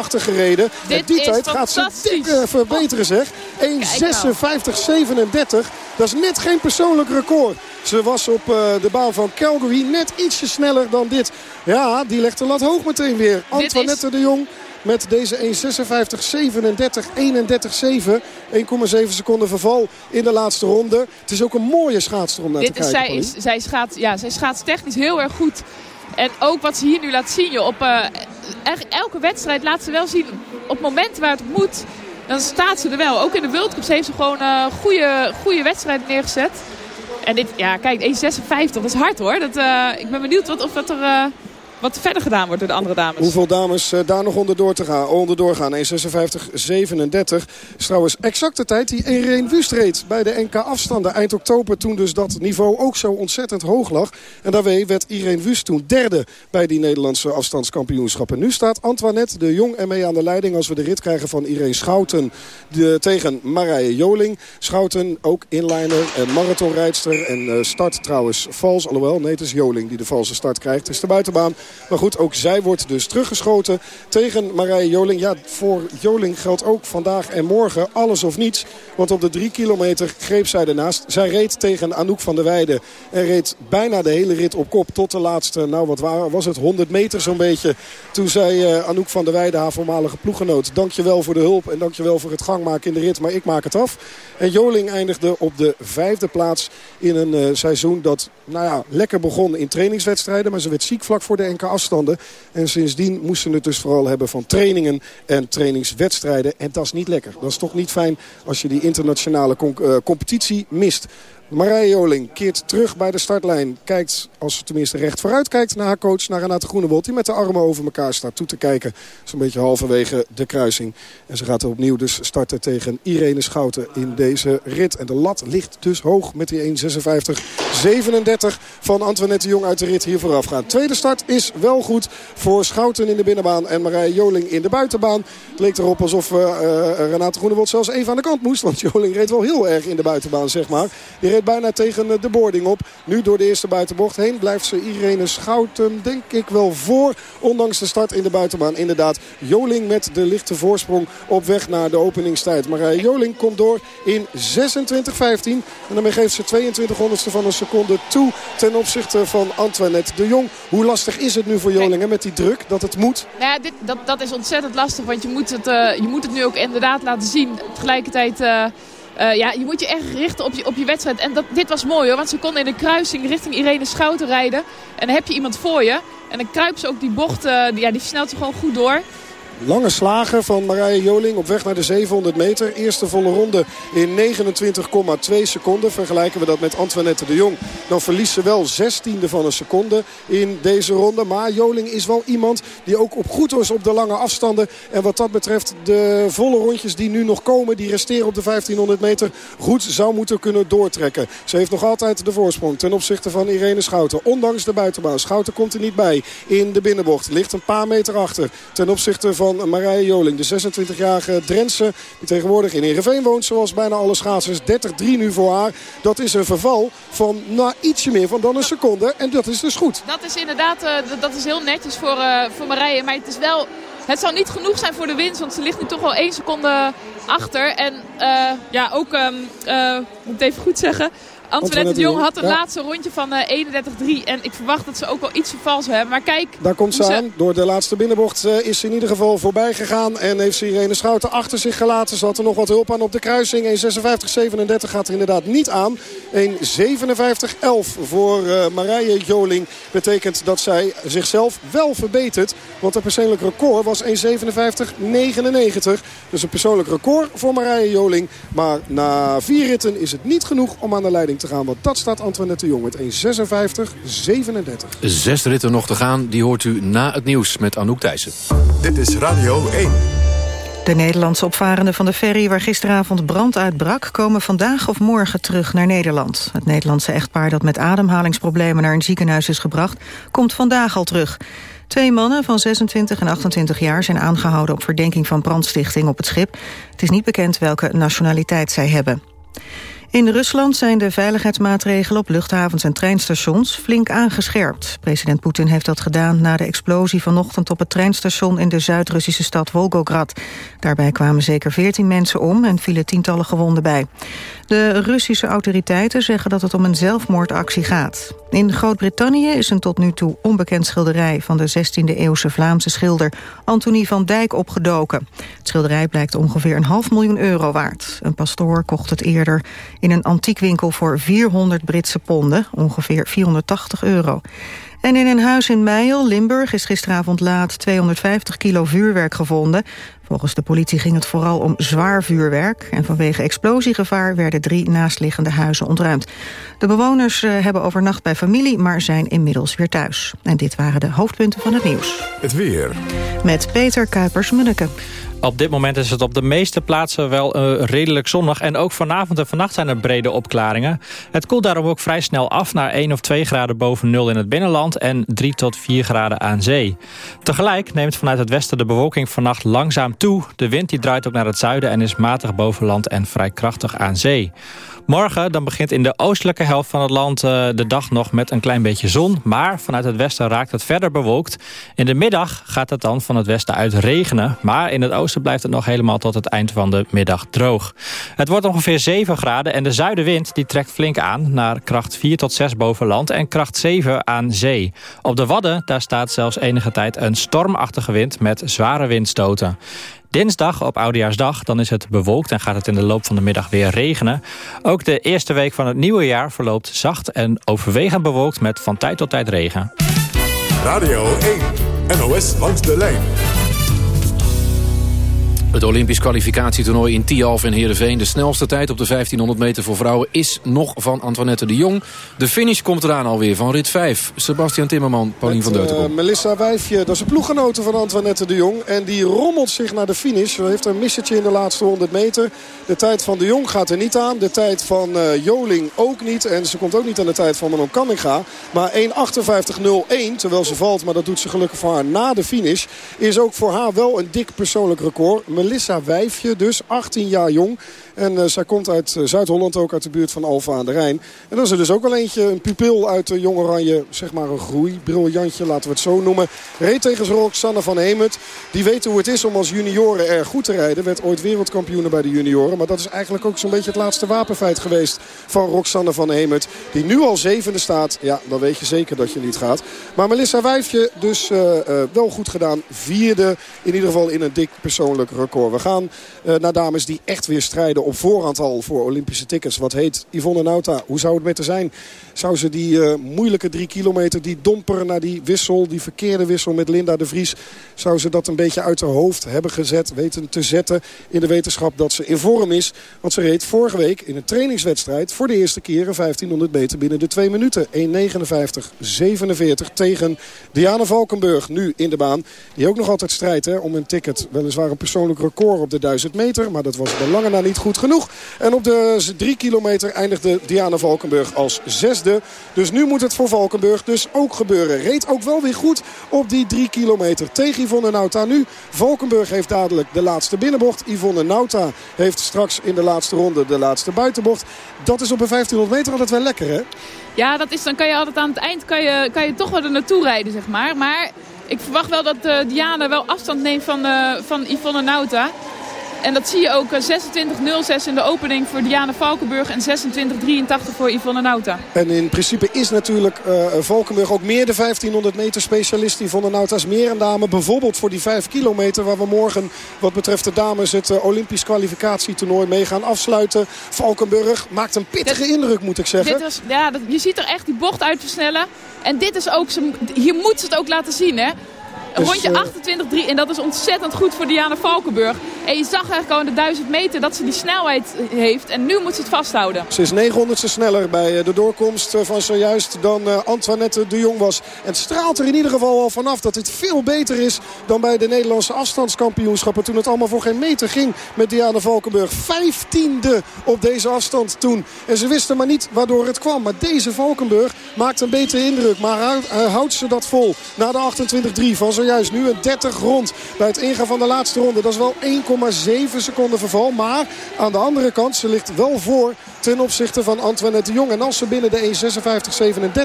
Speaker 7: gereden.
Speaker 8: Dit
Speaker 7: en die tijd gaat ze dik uh, verbeteren zeg. 1.56.37. Dat is net geen persoonlijk record. Ze was op uh, de baan van Calgary net ietsje sneller dan dit. Ja, die legt de lat hoog meteen weer. Antoinette is... de Jong met deze 1.56, 37, 31, 7. 1,7 seconden verval in de laatste ronde. Het is ook een mooie schaatster om naar
Speaker 8: Dit
Speaker 7: te kijken.
Speaker 8: Zij, is, zij, schaats, ja, zij schaats technisch heel erg goed. En ook wat ze hier nu laat zien. Joh, op uh, elke wedstrijd laat ze wel zien. Op het moment waar het moet, dan staat ze er wel. Ook in de World Cups heeft ze gewoon uh, goede, goede wedstrijden neergezet. En dit, ja, kijk, 1,56, dat is hard hoor. Dat, uh, ik ben benieuwd wat, of dat er... Wat verder gedaan wordt door de andere dames.
Speaker 7: Hoeveel dames uh, daar nog onderdoor, te gaan, onderdoor gaan. 1.56.37 is trouwens exact de tijd die Irene Wust reed bij de NK afstanden. Eind oktober toen dus dat niveau ook zo ontzettend hoog lag. En daarmee werd Irene Wust toen derde bij die Nederlandse afstandskampioenschappen. Nu staat Antoinette de Jong ermee aan de leiding als we de rit krijgen van Irene Schouten de, tegen Marije Joling. Schouten ook inliner en marathonrijdster en uh, start trouwens vals. Alhoewel, nee het is Joling die de valse start krijgt. Het is de buitenbaan. Maar goed, ook zij wordt dus teruggeschoten tegen Marije Joling. Ja, voor Joling geldt ook vandaag en morgen alles of niets. Want op de drie kilometer greep zij ernaast. Zij reed tegen Anouk van der Weijden. En reed bijna de hele rit op kop tot de laatste, nou wat was het, 100 meter zo'n beetje. Toen zei uh, Anouk van der Weijden, haar voormalige ploeggenoot... dankjewel voor de hulp en dankjewel voor het gangmaken in de rit, maar ik maak het af. En Joling eindigde op de vijfde plaats in een uh, seizoen dat nou ja, lekker begon in trainingswedstrijden. Maar ze werd ziek vlak voor de NK afstanden. En sindsdien moesten ze het dus vooral hebben van trainingen en trainingswedstrijden. En dat is niet lekker. Dat is toch niet fijn als je die internationale uh, competitie mist. Marije Joling keert terug bij de startlijn. Kijkt, als ze tenminste recht vooruit kijkt, naar haar coach, naar Renate Groenewold. Die met de armen over elkaar staat toe te kijken. Zo'n beetje halverwege de kruising. En ze gaat opnieuw dus starten tegen Irene Schouten in deze rit. En de lat ligt dus hoog met die 1.56-37 van Antoinette Jong uit de rit hier voorafgaan. Tweede start is wel goed voor Schouten in de binnenbaan en Marije Joling in de buitenbaan. Het leek erop alsof uh, uh, Renate Groenewold zelfs even aan de kant moest. Want Joling reed wel heel erg in de buitenbaan, zeg maar. Die reed bijna tegen de boarding op. Nu door de eerste buitenbocht heen blijft ze Irene Schouten denk ik wel voor. Ondanks de start in de buitenbaan. Inderdaad, Joling met de lichte voorsprong op weg naar de openingstijd. Maar Joling komt door in 26-15. En daarmee geeft ze 22 honderdste van een seconde toe ten opzichte van Antoinette de Jong. Hoe lastig is het nu voor Joling met die druk dat het moet?
Speaker 8: Nou ja, dit, dat, dat is ontzettend lastig. Want je moet, het, uh, je moet het nu ook inderdaad laten zien. Tegelijkertijd... Uh, uh, ja, je moet je echt richten op je, op je wedstrijd. En dat, dit was mooi hoor, want ze kon in de kruising richting Irene Schouten rijden. En dan heb je iemand voor je. En dan kruipt ze ook die bocht, die, ja, die snelt ze gewoon goed door.
Speaker 7: Lange slagen van Marije Joling op weg naar de 700 meter. Eerste volle ronde in 29,2 seconden. Vergelijken we dat met Antoinette de Jong. Dan verliest ze wel 16e van een seconde in deze ronde. Maar Joling is wel iemand die ook op goed is op de lange afstanden. En wat dat betreft de volle rondjes die nu nog komen. Die resteren op de 1500 meter. Goed zou moeten kunnen doortrekken. Ze heeft nog altijd de voorsprong ten opzichte van Irene Schouten. Ondanks de buitenbouw. Schouten komt er niet bij in de binnenbocht. Ligt een paar meter achter ten opzichte van van Marije Joling. De 26-jarige Drentse die tegenwoordig in Ereveen woont. Zoals bijna alle schaatsers. 30-3 nu voor haar. Dat is een verval van nou, ietsje meer van dan een seconde. En dat is dus goed.
Speaker 8: Dat is inderdaad uh, dat is heel netjes voor, uh, voor Marije. Maar het is wel het zal niet genoeg zijn voor de winst. Want ze ligt nu toch wel één seconde achter. En uh, ja, ook, uh, moet ik het even goed zeggen... Antoinette de Jong had het laatste rondje van uh, 31-3. En ik verwacht dat ze ook wel iets vals hebben. Maar kijk...
Speaker 7: Daar komt ze aan. Door de laatste binnenbocht uh, is ze in ieder geval voorbij gegaan. En heeft ze Irene Schouten achter zich gelaten. Ze had er nog wat hulp aan op de kruising. 1.56-37 gaat er inderdaad niet aan. 1.57-11 voor uh, Marije Joling. Betekent dat zij zichzelf wel verbetert. Want het persoonlijk record was 1.57-99. Dus een persoonlijk record voor Marije Joling. Maar na vier ritten is het niet genoeg om aan de leiding te gaan. Want dat staat Antoinette de Jong met 1.56-37.
Speaker 6: Zes ritten nog te gaan. Die hoort u na het nieuws met Anouk Thijssen.
Speaker 11: Dit is Radio 1.
Speaker 12: De Nederlandse opvarenden van de ferry waar gisteravond brand uitbrak... komen vandaag of morgen terug naar Nederland. Het Nederlandse echtpaar dat met ademhalingsproblemen naar een ziekenhuis is gebracht... komt vandaag al terug. Twee mannen van 26 en 28 jaar zijn aangehouden op verdenking van brandstichting op het schip. Het is niet bekend welke nationaliteit zij hebben. In Rusland zijn de veiligheidsmaatregelen op luchthavens en treinstations flink aangescherpt. President Poetin heeft dat gedaan na de explosie vanochtend op het treinstation in de Zuid-Russische stad Volgograd. Daarbij kwamen zeker 14 mensen om en vielen tientallen gewonden bij. De Russische autoriteiten zeggen dat het om een zelfmoordactie gaat. In Groot-Brittannië is een tot nu toe onbekend schilderij... van de 16e-eeuwse Vlaamse schilder Antonie van Dijk opgedoken. Het schilderij blijkt ongeveer een half miljoen euro waard. Een pastoor kocht het eerder in een antiekwinkel voor 400 Britse ponden... ongeveer 480 euro. En in een huis in Meijel, Limburg, is gisteravond laat 250 kilo vuurwerk gevonden. Volgens de politie ging het vooral om zwaar vuurwerk... en vanwege explosiegevaar werden drie naastliggende huizen ontruimd. De bewoners eh, hebben overnacht bij familie, maar zijn inmiddels weer thuis. En dit waren de hoofdpunten van het nieuws.
Speaker 11: Het weer.
Speaker 12: Met Peter Kuipers-Munneke.
Speaker 13: Op dit moment is het op de meeste plaatsen wel uh, redelijk zonnig. En ook vanavond en vannacht zijn er brede opklaringen. Het koelt daarom ook vrij snel af naar 1 of 2 graden boven nul in het binnenland... en 3 tot 4 graden aan zee. Tegelijk neemt vanuit het westen de bewolking vannacht langzaam toe. De wind die draait ook naar het zuiden en is matig boven land en vrij krachtig aan zee. Morgen dan begint in de oostelijke helft van het land uh, de dag nog met een klein beetje zon. Maar vanuit het westen raakt het verder bewolkt. In de middag gaat het dan van het westen uit regenen. Maar in het oosten blijft het nog helemaal tot het eind van de middag droog. Het wordt ongeveer 7 graden en de zuidenwind die trekt flink aan... naar kracht 4 tot 6 boven land en kracht 7 aan zee. Op de Wadden daar staat zelfs enige tijd een stormachtige wind... met zware windstoten. Dinsdag op Oudejaarsdag dan is het bewolkt en gaat het in de loop van de middag weer regenen. Ook de eerste week van het nieuwe jaar verloopt zacht en overwegend bewolkt met van tijd tot tijd regen.
Speaker 11: Radio 1, NOS langs de lijn.
Speaker 6: Het Olympisch kwalificatietoernooi in Tialf en Heerenveen. De snelste tijd op de 1500 meter voor vrouwen is nog van Antoinette de Jong. De finish komt eraan alweer van rit 5. Sebastian Timmerman, Paulien van Deutenkom.
Speaker 7: Uh, Melissa Wijfje, dat is een ploeggenote van Antoinette de Jong. En die rommelt zich naar de finish. Ze heeft een missetje in de laatste 100 meter. De tijd van de Jong gaat er niet aan. De tijd van uh, Joling ook niet. En ze komt ook niet aan de tijd van Manon Canninga. Maar 1.58.01, terwijl ze valt, maar dat doet ze gelukkig voor haar na de finish... is ook voor haar wel een dik persoonlijk record. Melissa Wijfje, dus 18 jaar jong. En uh, zij komt uit uh, Zuid-Holland, ook uit de buurt van Alfa aan de Rijn. En dan is er dus ook wel eentje, een pupil uit de Jong Oranje. Zeg maar een groeibriljantje, laten we het zo noemen. Reed tegen Roxanne van Hemert. Die weet hoe het is om als junioren erg goed te rijden. Werd ooit wereldkampioen bij de junioren. Maar dat is eigenlijk ook zo'n beetje het laatste wapenfeit geweest van Roxanne van Hemert. Die nu al zevende staat. Ja, dan weet je zeker dat je niet gaat. Maar Melissa Wijfje dus wel goed gedaan. Vierde in ieder geval in een dik persoonlijk record. We gaan naar dames die echt weer strijden op voorhand al voor Olympische tickets. Wat heet Yvonne Nauta? Hoe zou het met haar zijn? Zou ze die uh, moeilijke drie kilometer, die domper naar die wissel, die verkeerde wissel met Linda de Vries. Zou ze dat een beetje uit haar hoofd hebben gezet, weten te zetten in de wetenschap dat ze in vorm is. Want ze reed vorige week in een trainingswedstrijd voor de eerste keer een 1500 meter binnen de twee minuten. 1.59.47 tegen Diana Valkenburg nu in de baan. Die ook nog altijd strijdt om een ticket. Weliswaar een persoonlijk record op de 1000 meter, maar dat was bij lange na niet goed genoeg. En op de drie kilometer eindigde Diana Valkenburg als zesde. Dus nu moet het voor Valkenburg dus ook gebeuren. Reed ook wel weer goed op die drie kilometer tegen Yvonne Nauta. Nu, Valkenburg heeft dadelijk de laatste binnenbocht. Yvonne Nauta heeft straks in de laatste ronde de laatste buitenbocht. Dat is op een 1500 meter altijd wel lekker, hè?
Speaker 8: Ja, dat is, dan kan je altijd aan het eind kan je, kan je toch wel er naartoe rijden, zeg maar. Maar ik verwacht wel dat uh, Diana wel afstand neemt van, uh, van Yvonne Nauta. En dat zie je ook 26.06 in de opening voor Diana Valkenburg en 26.83 voor Yvonne Nauta.
Speaker 7: En in principe is natuurlijk uh, Valkenburg ook meer de 1500 meter specialist. Yvonne Nauta is meer een dame. Bijvoorbeeld voor die 5 kilometer waar we morgen wat betreft de dames het uh, Olympisch kwalificatietoernooi mee gaan afsluiten. Valkenburg maakt een pittige indruk moet ik zeggen.
Speaker 8: Dit was, ja, dat, je ziet er echt die bocht uit versnellen. En dit is ook, hier moet ze het ook laten zien hè. Dus, rondje 28-3 en dat is ontzettend goed voor Diana Valkenburg. En je zag eigenlijk al in de 1000 meter dat ze die snelheid heeft. En nu moet ze het vasthouden.
Speaker 7: Ze is 900ste sneller bij de doorkomst van zojuist dan Antoinette de Jong was. En straalt er in ieder geval al vanaf dat dit veel beter is dan bij de Nederlandse afstandskampioenschappen. Toen het allemaal voor geen meter ging met Diana Valkenburg. Vijftiende op deze afstand toen. En ze wisten maar niet waardoor het kwam. Maar deze Valkenburg maakt een betere indruk. Maar houdt ze dat vol na de 28-3 van zojuist nu een 30 rond bij het ingaan van de laatste ronde. Dat is wel 1,7 seconden verval. Maar aan de andere kant, ze ligt wel voor ten opzichte van Antoinette de Jong. En als ze binnen de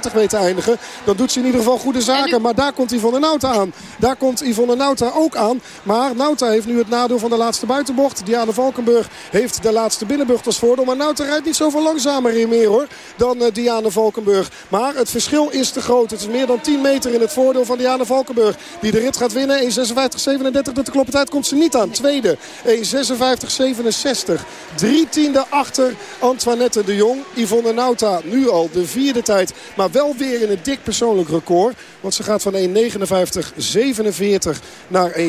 Speaker 7: 1.56.37 weet te eindigen, dan doet ze in ieder geval goede zaken. Maar daar komt Yvonne Nauta aan. Daar komt Yvonne Nauta ook aan. Maar Nauta heeft nu het nadeel van de laatste buitenbocht. Diana Valkenburg heeft de laatste binnenbocht als voordeel. Maar Nauta rijdt niet zoveel langzamer in meer hoor dan uh, Diana Valkenburg. Maar het verschil is te groot. Het is meer dan 10 meter in het voordeel van Diana Valkenburg. Die de rit gaat winnen. 1.56.37. Dat de kloppentijd komt ze niet aan. Tweede 1.56.67. Drie tiende achter Antoinette de Jong. Yvonne Nauta nu al de vierde tijd. Maar wel weer in een dik persoonlijk record. Want ze gaat van 1.59.47 naar 1.57.23.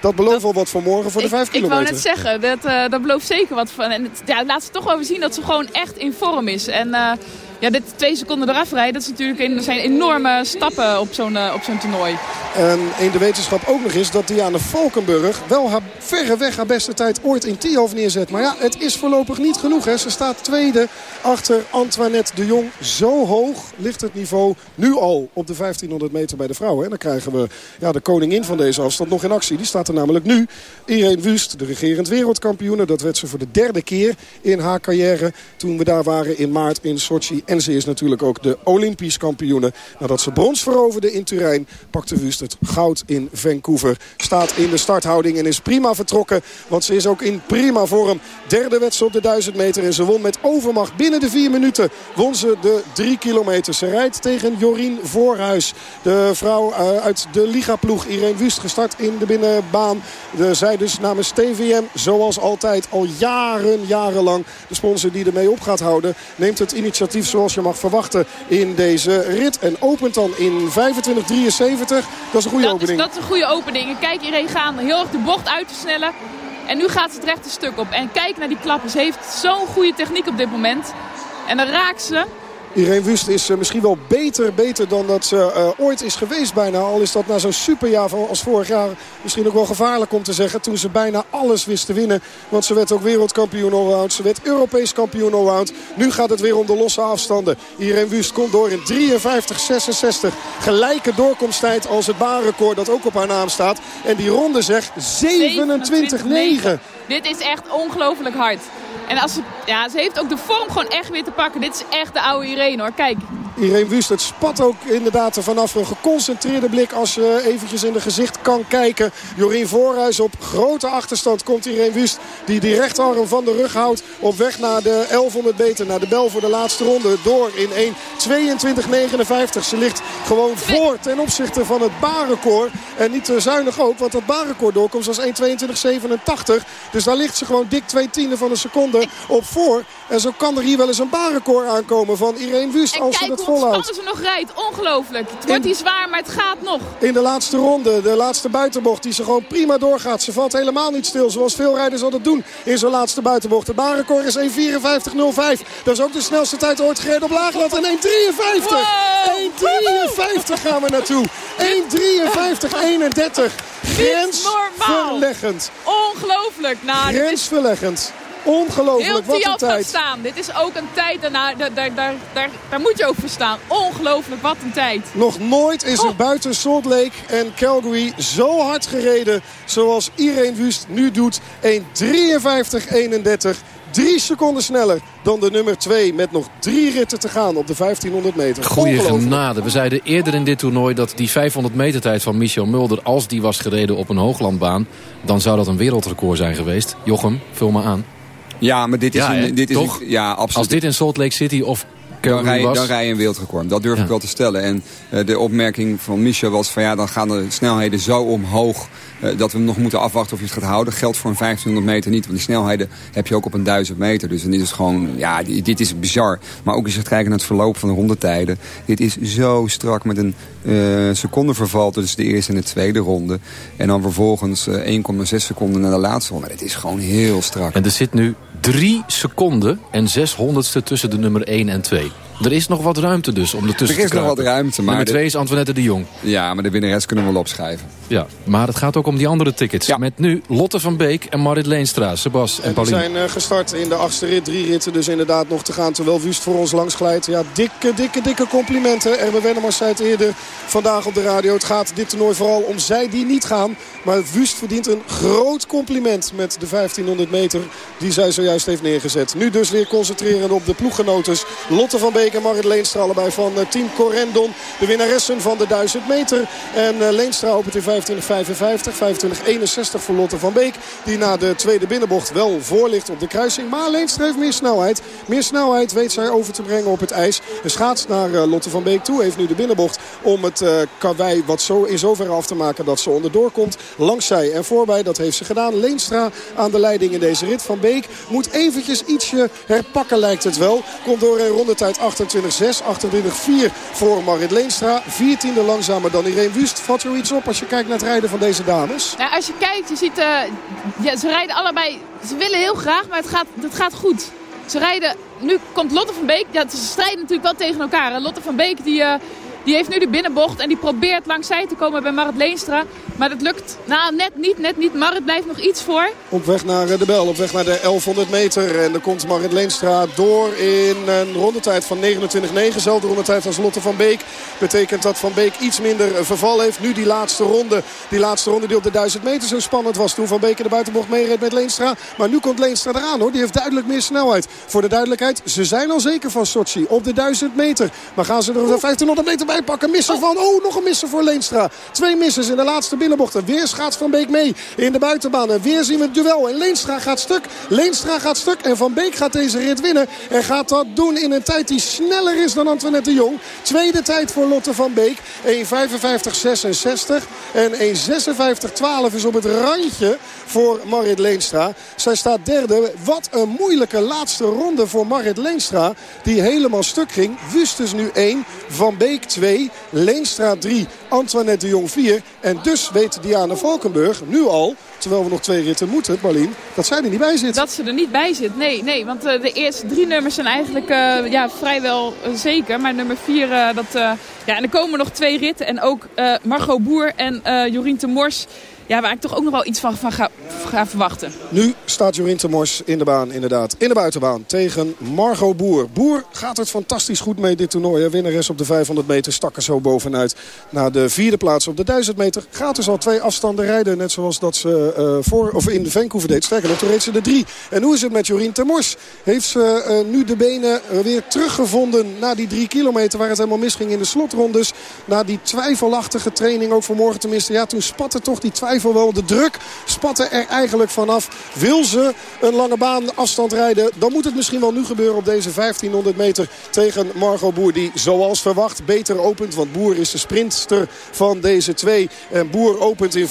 Speaker 7: Dat belooft wel wat voor morgen voor de 5 kilometer.
Speaker 8: Ik wou net zeggen, dat, uh, dat belooft zeker wat van. En het, ja, laat ze toch wel zien dat ze gewoon echt in vorm is. En uh, ja, dit twee seconden eraf rijden, dat, is natuurlijk een, zijn enorme stappen op zo'n uh, op zo'n toernooi.
Speaker 7: En in de wetenschap ook nog eens dat Diana Valkenburg wel haar, verreweg haar beste tijd ooit in Tialf neerzet. Maar ja, het is voorlopig niet genoeg. Hè. Ze staat tweede achter Antoinette de Jong. Zo hoog ligt het niveau nu al op de 1500 meter bij de vrouwen. En dan krijgen we ja, de koningin van deze afstand nog in actie. Die staat er namelijk nu. Irene Wust, de regerend wereldkampioene. Dat werd ze voor de derde keer in haar carrière. Toen we daar waren in maart in Sochi. En ze is natuurlijk ook de Olympisch kampioene. Nadat ze brons veroverde in Turijn, pakte Wust het goud in Vancouver. Staat in de starthouding en is prima vertrokken. Want ze is ook in prima vorm. Derde wedstrijd op de 1000 meter. En ze won met overmacht. Binnen de vier minuten won ze de drie kilometer. Ze rijdt tegen Jorien Voorhuis. De vrouw uit de Liga-ploeg. Irene Wust gestart in de binnenbaan. Zij dus namens TVM, zoals altijd, al jaren, jarenlang... de sponsor die ermee op gaat houden, neemt het initiatief zoals je mag verwachten in deze rit. En opent dan in 25-73. Dat is een goede
Speaker 8: dat
Speaker 7: opening.
Speaker 8: Is, dat is een goede opening. Kijk, Irene gaan heel erg de bocht uit te snellen. En nu gaat ze het rechte stuk op. En kijk naar die klappen. Ze heeft zo'n goede techniek op dit moment. En dan raakt ze.
Speaker 7: Irene Wust is uh, misschien wel beter, beter dan dat ze uh, ooit is geweest bijna. Al is dat na zo'n superjaar als vorig jaar misschien ook wel gevaarlijk om te zeggen. Toen ze bijna alles wist te winnen. Want ze werd ook wereldkampioen allround. Ze werd Europees kampioen allround. Nu gaat het weer om de losse afstanden. Irene Wust komt door in 53-66. Gelijke doorkomsttijd als het baanrecord dat ook op haar naam staat. En die ronde zegt 27-9.
Speaker 8: Dit is echt ongelooflijk hard. En als ze, ja, ze heeft ook de vorm gewoon echt weer te pakken. Dit is echt de oude Irene hoor. Kijk.
Speaker 7: Irene Wust, het spat ook inderdaad vanaf een geconcentreerde blik als je eventjes in de gezicht kan kijken. Jorien Voorhuis op grote achterstand komt Irene Wust die die rechterarm van de rug houdt. Op weg naar de 1100 meter, naar de bel voor de laatste ronde. Door in 1.22.59. Ze ligt gewoon voor ten opzichte van het baanrecord. En niet te zuinig ook, want dat baanrecord doorkomt als 1.22.87. Dus daar ligt ze gewoon dik twee tienden van een seconde op voor. En zo kan er hier wel eens een baanrecord aankomen van Irene Wust als ze dat volhoudt.
Speaker 8: ze nog rijdt. Ongelooflijk. Het wordt hier zwaar, maar het gaat nog.
Speaker 7: In de laatste ronde, de laatste buitenbocht, die ze gewoon prima doorgaat. Ze valt helemaal niet stil, zoals veel rijders altijd doen in zo'n laatste buitenbocht. De baanrecord is 1.54.05. Dat is ook de snelste tijd ooit gereden op Laagland. En 1.53.
Speaker 8: Wow.
Speaker 7: 1.53 gaan we naartoe. 1.53.31. Grensverleggend.
Speaker 8: Ongelooflijk. Nou,
Speaker 7: Grensverleggend. Ongelooflijk, wat een tijd.
Speaker 8: staan. Dit is ook een tijd, daarna, daar, daar, daar, daar, daar moet je ook voor staan. Ongelooflijk, wat een tijd.
Speaker 7: Nog nooit is er oh. buiten Salt Lake en Calgary zo hard gereden zoals Irene Wust nu doet. 1.53.31. Drie seconden sneller dan de nummer 2 met nog drie ritten te gaan op de 1500 meter.
Speaker 6: Goeie genade. We zeiden eerder in dit toernooi dat die 500 meter tijd van Michel Mulder... als die was gereden op een hooglandbaan... dan zou dat een wereldrecord zijn geweest. Jochem, vul me aan.
Speaker 9: Ja, maar dit is,
Speaker 6: Ja,
Speaker 9: een, dit is
Speaker 6: Toch?
Speaker 9: een- ja, absoluut.
Speaker 6: Als dit in Salt Lake City of
Speaker 9: dan rij, dan rij je een wereldrecord. Dat durf
Speaker 6: Ja.
Speaker 9: ik wel te stellen. En eh, de opmerking van Michel was van ja, dan gaan de snelheden zo omhoog... eh, dat we nog moeten afwachten of je het gaat houden. Geldt voor een 1500 meter niet. Want die snelheden heb je ook op een 1000 meter. Dus dan is het gewoon, ja, dit is bizar. Maar ook als je gaat kijken naar het verloop van de rondetijden. Dit is zo strak met een eh secondeverval tussen de eerste en de tweede ronde. En dan vervolgens eh, 1,6 seconden naar de laatste ronde. Het is gewoon heel strak.
Speaker 6: En er zit nu drie seconden en 600ste tussen de nummer 1 en 2. Er is nog wat ruimte dus om ertussen
Speaker 9: Er is
Speaker 6: te
Speaker 9: nog wat ruimte, maar
Speaker 6: Nummer
Speaker 9: de-
Speaker 6: 2 is Antoinette de Jong.
Speaker 9: Ja, maar de winnares kunnen we wel opschrijven.
Speaker 6: Ja, maar het gaat ook om die andere tickets. Met nu Lotte van Beek en Marit Leenstra. Sebas en,
Speaker 7: En die
Speaker 6: Paulien.
Speaker 7: zijn eh, gestart in de achtste rit. Drie ritten dus inderdaad nog te gaan. Terwijl Wust voor ons langs glijdt. Ja, dikke, dikke, dikke complimenten. Erbe Wennemars zei het eerder vandaag op de radio. Het gaat dit toernooi vooral om zij die niet gaan. Maar Wust verdient een groot compliment met de 1500 meter die zij zojuist heeft neergezet. Nu dus weer concentreren op de ploeggenotes. Lotte van Beek en Marit Leenstra allebei van eh, team Corendon. De winnaressen van de 1000 meter. En eh, Leenstra opent in 25.55. 25.61 voor Lotte van Beek. Die na de tweede binnenbocht wel voor ligt op de kruising. Maar Leenstra heeft meer snelheid. Meer snelheid weet zij over te brengen op het ijs. Een schaats naar eh, Lotte van Beek toe. Heeft nu de binnenbocht om het eh karwei wat zo in zoverre af te maken dat ze onderdoor komt. Langs zij en voorbij. Dat heeft ze gedaan. Leenstra aan de leiding in deze rit. Van Beek moet eventjes ietsje herpakken lijkt het wel. Komt door een rondetijd 28.6. 28.4 voor Marit Leenstra. 14e langzamer dan Irene Wust. Er iets op als je kijkt naar het rijden van deze dames?
Speaker 8: Nou, als je kijkt, je ziet, eh, ja, ze rijden allebei, ze willen heel graag, maar het gaat, het gaat goed. Ze rijden, nu komt Lotte van Beek, ja, ze strijden natuurlijk wel tegen elkaar. Lotte van Beek die, eh, die heeft nu de binnenbocht en die probeert langs zij te komen bij Marit Leenstra. Maar dat lukt nou, net niet, net niet. Marit blijft nog iets voor.
Speaker 7: Op weg naar eh, de bel, op weg naar de 1100 meter. En dan komt Marit Leenstra door in een rondetijd van 29,9. Zelfde rondetijd als Lotte van Beek. Betekent dat Van Beek iets minder eh, verval heeft. Nu die laatste ronde. Die laatste ronde die op de 1000 meter zo spannend was. Toen Van Beek in de buitenbocht meereed met Leenstra. Maar nu komt Leenstra eraan hoor. Die heeft duidelijk meer snelheid. Voor de duidelijkheid, ze zijn al zeker van Sochi op de 1000 meter. Maar gaan ze er de 1500 meter bij pakken? Misser van, oh nog een misser voor Leenstra. Twee missers in de laatste binnenbocht. En weer schaats Van Beek mee in de buitenbaan. En weer zien we het duel. En Leenstra gaat stuk. Leenstra gaat stuk. En Van Beek gaat deze rit winnen. En gaat dat doen in een tijd die sneller is dan Antoinette de Jong. Tweede tijd voor Lotte van Beek. 1.55.66. En 1.56.12 is op het randje voor Marit Leenstra. Zij staat derde. Wat een moeilijke laatste ronde voor Marit Leenstra. Die helemaal stuk ging. Wustus nu 1. Van Beek 2. Leenstra 3. Antoinette de Jong 4. En dus weet Diana Valkenburg nu al, terwijl we nog twee ritten moeten, Marlien, dat zij er niet bij zit.
Speaker 8: Dat ze er niet bij zit. Nee, nee want eh, de eerste drie nummers zijn eigenlijk eh, ja, vrijwel eh, zeker. Maar nummer vier, eh, dat, ja, en er komen nog twee ritten. En ook Margot Boer en Jorien de Mors. Ja, waar ik toch ook nog wel iets van, van ga, ga verwachten.
Speaker 7: Nu staat Jorien Temors in de baan, inderdaad. In de buitenbaan tegen Margot Boer. Boer gaat het fantastisch goed mee dit toernooi. hè. Winnares op de 500 meter stak er zo bovenuit. Naar de vierde plaats op de 1000 meter. Gaat dus al twee afstanden rijden. Net zoals dat ze eh, voor, of in Vancouver deed. Sterker nog, toen reed ze de drie. En hoe is het met Jorien Temors? Heeft ze eh, nu de benen eh, weer teruggevonden na die drie kilometer... waar het helemaal misging in de slotrondes. Na die twijfelachtige training, ook vanmorgen tenminste. Ja, toen spatte toch die twijfel wel. De druk spatte er eigenlijk vanaf. Wil ze een lange baan afstand rijden... dan moet het misschien wel nu gebeuren op deze 1500 meter... tegen Margot Boer, die zoals verwacht beter opent. Want Boer is de sprintster van deze twee. En Boer opent in 25-65.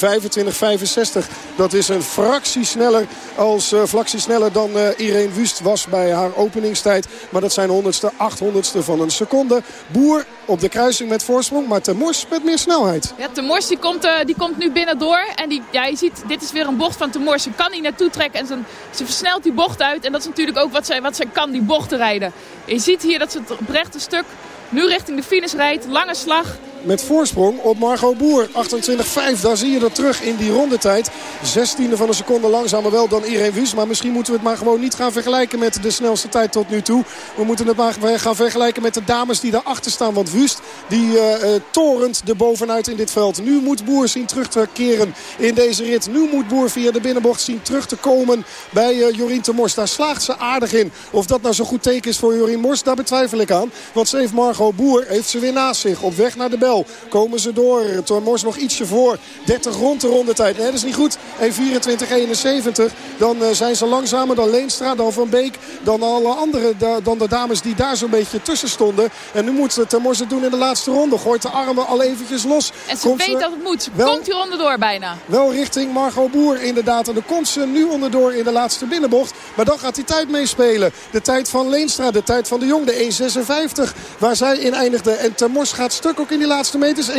Speaker 7: Dat is een fractie sneller, als, eh, fractie sneller dan eh, Irene Wust was bij haar openingstijd. Maar dat zijn honderdste, achthonderdste van een seconde. Boer op de kruising met voorsprong, maar Temors met meer snelheid.
Speaker 8: Ja, Temors die komt, eh, die komt nu binnendoor. En die, ja, je ziet, dit is weer een bocht van Temors. Ze kan niet naartoe trekken en ze, ze versnelt die bocht uit. En dat is natuurlijk ook wat zij, wat zij kan, die bochten rijden. Je ziet hier dat ze het op rechte stuk nu richting de finish rijdt. Lange slag.
Speaker 7: Met voorsprong op Margot Boer. 28-5, daar zie je dat terug in die rondetijd. 16e van een seconde langzamer wel dan Irene Wüst. Maar misschien moeten we het maar gewoon niet gaan vergelijken met de snelste tijd tot nu toe. We moeten het maar gaan vergelijken met de dames die daarachter staan. Want Wüst die uh, torent er bovenuit in dit veld. Nu moet Boer zien terug te keren in deze rit. Nu moet Boer via de binnenbocht zien terug te komen bij uh, Jorien Mors. Daar slaagt ze aardig in. Of dat nou zo goed teken is voor Jorien Mors, daar betwijfel ik aan. Want ze heeft Margot Boer, heeft ze weer naast zich. Op weg naar de bel komen ze door. Mors nog ietsje voor. 30 rond de rondetijd. Nee, dat is niet goed. 1.24.71. Dan uh, zijn ze langzamer dan Leenstra, dan Van Beek. Dan alle andere, dan de dames die daar zo'n beetje tussen stonden. En nu moet Mors het doen in de laatste ronde. Gooit de armen al eventjes los.
Speaker 8: En ze weet dat het moet. Wel, komt die ronde door bijna.
Speaker 7: Wel richting Margot Boer inderdaad. En dan komt ze nu onderdoor in de laatste binnenbocht. Maar dan gaat die tijd meespelen. De tijd van Leenstra, de tijd van de Jong, de 1.56. Waar zij in eindigde. En Termors gaat stuk ook in die laatste meters. 1.53,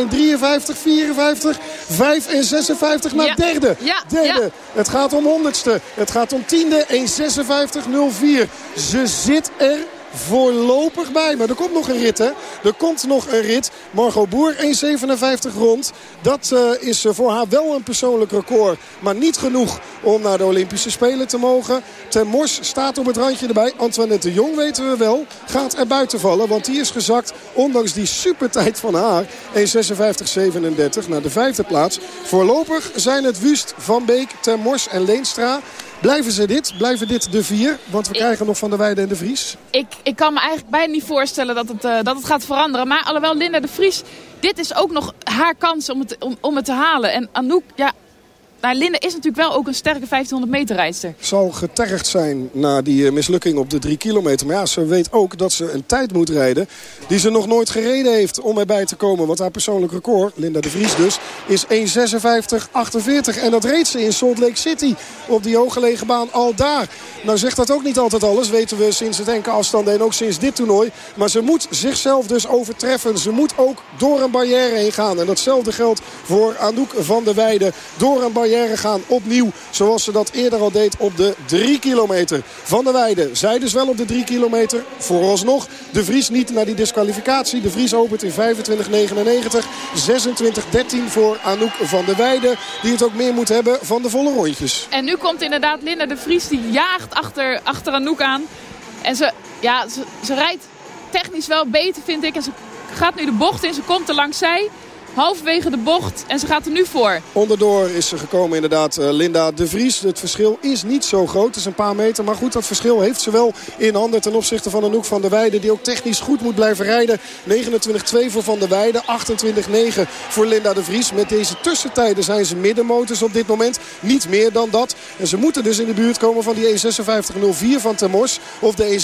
Speaker 7: 54, 5 en 56 naar ja. derde.
Speaker 8: Ja.
Speaker 7: Derde.
Speaker 8: Ja.
Speaker 7: Het gaat om honderdste. Het gaat om tiende. 1.56, 04. Ze zit er voorlopig bij. Maar er komt nog een rit, hè. Er komt nog een rit. Margot Boer, 1,57 rond. Dat uh, is voor haar wel een persoonlijk record. Maar niet genoeg om naar de Olympische Spelen te mogen. Ten Mors staat op het randje erbij. Antoinette de Jong, weten we wel, gaat er buiten vallen. Want die is gezakt, ondanks die supertijd van haar. 1,56,37 naar de vijfde plaats. Voorlopig zijn het Wust, Van Beek, Ten Mors en Leenstra... Blijven ze dit? Blijven dit de vier? Want we krijgen nog Van der Weide en de Vries.
Speaker 8: Ik, ik kan me eigenlijk bijna niet voorstellen dat het, uh, dat het gaat veranderen. Maar alhoewel Linda de Vries, dit is ook nog haar kans om het, om, om het te halen. En Anouk, ja, nou, Linde is natuurlijk wel ook een sterke 1500 meter rijster.
Speaker 7: Zal getergd zijn na die eh, mislukking op de 3 kilometer. Maar ja, ze weet ook dat ze een tijd moet rijden die ze nog nooit gereden heeft om erbij te komen. Want haar persoonlijk record, Linda de Vries dus, is 1.56.48. En dat reed ze in Salt Lake City op die hooggelegen baan al daar. Nou zegt dat ook niet altijd alles, weten we sinds het enkele afstanden en ook sinds dit toernooi. Maar ze moet zichzelf dus overtreffen. Ze moet ook door een barrière heen gaan. En datzelfde geldt voor Anouk van der Weijden. Door een barrière gaan opnieuw. Zoals ze dat eerder al deed op de 3 kilometer. Van der Weijden. Zij dus wel op de 3 kilometer. Vooralsnog. De Vries niet naar die disqualificatie. De Vries opent in 25.99. 26-13 voor Anouk van der Weijden. Die het ook meer moet hebben van de volle rondjes.
Speaker 8: En nu komt inderdaad Linda de Vries. Die jaagt achter, achter Anouk aan. En ze, ja, ze, ze rijdt technisch wel beter vind ik. En ze gaat nu de bocht in. Ze komt er langs zij halverwege de bocht en ze gaat er nu voor.
Speaker 7: Onderdoor is ze gekomen inderdaad uh, Linda de Vries. Het verschil is niet zo groot, het is een paar meter. Maar goed, dat verschil heeft ze wel in handen ten opzichte van Anouk van der Weijden. Die ook technisch goed moet blijven rijden. 29-2 voor Van der Weijden, 28-9 voor Linda de Vries. Met deze tussentijden zijn ze middenmotors op dit moment. Niet meer dan dat. En ze moeten dus in de buurt komen van die 1.56.04 van Temos. Of de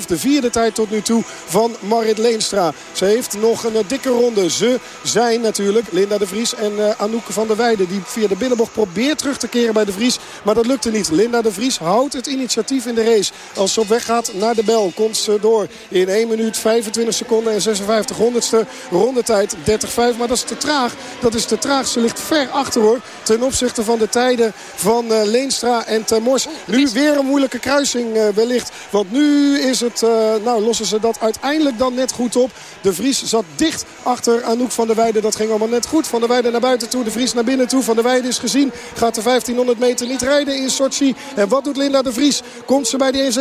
Speaker 7: 1.56.12, de vierde tijd tot nu toe van Marit Leenstra. Ze heeft nog een dikke ronde. Ze zijn natuurlijk Linda de Vries en uh, Anouk van der Weijden. Die via de binnenbocht probeert terug te keren bij de Vries. Maar dat lukte niet. Linda de Vries houdt het initiatief in de race. Als ze op weg gaat naar de bel komt ze door in 1 minuut 25 seconden en 56 honderdste. Rondetijd 30-5. Maar dat is te traag. Dat is te traag. Ze ligt ver achter hoor. Ten opzichte van de tijden van uh, Leenstra en Termors. Nu weer een moeilijke kruising uh, wellicht. Want nu is het, nou lossen ze dat uiteindelijk dan net goed op. De Vries zat dicht achter Anouk van der Weijden. Dat ging allemaal net goed. Van der Weijden naar buiten toe. De Vries naar binnen toe. Van der Weijden is gezien. Gaat de 1500 meter niet rijden in Sochi. En wat doet Linda de Vries? Komt ze bij de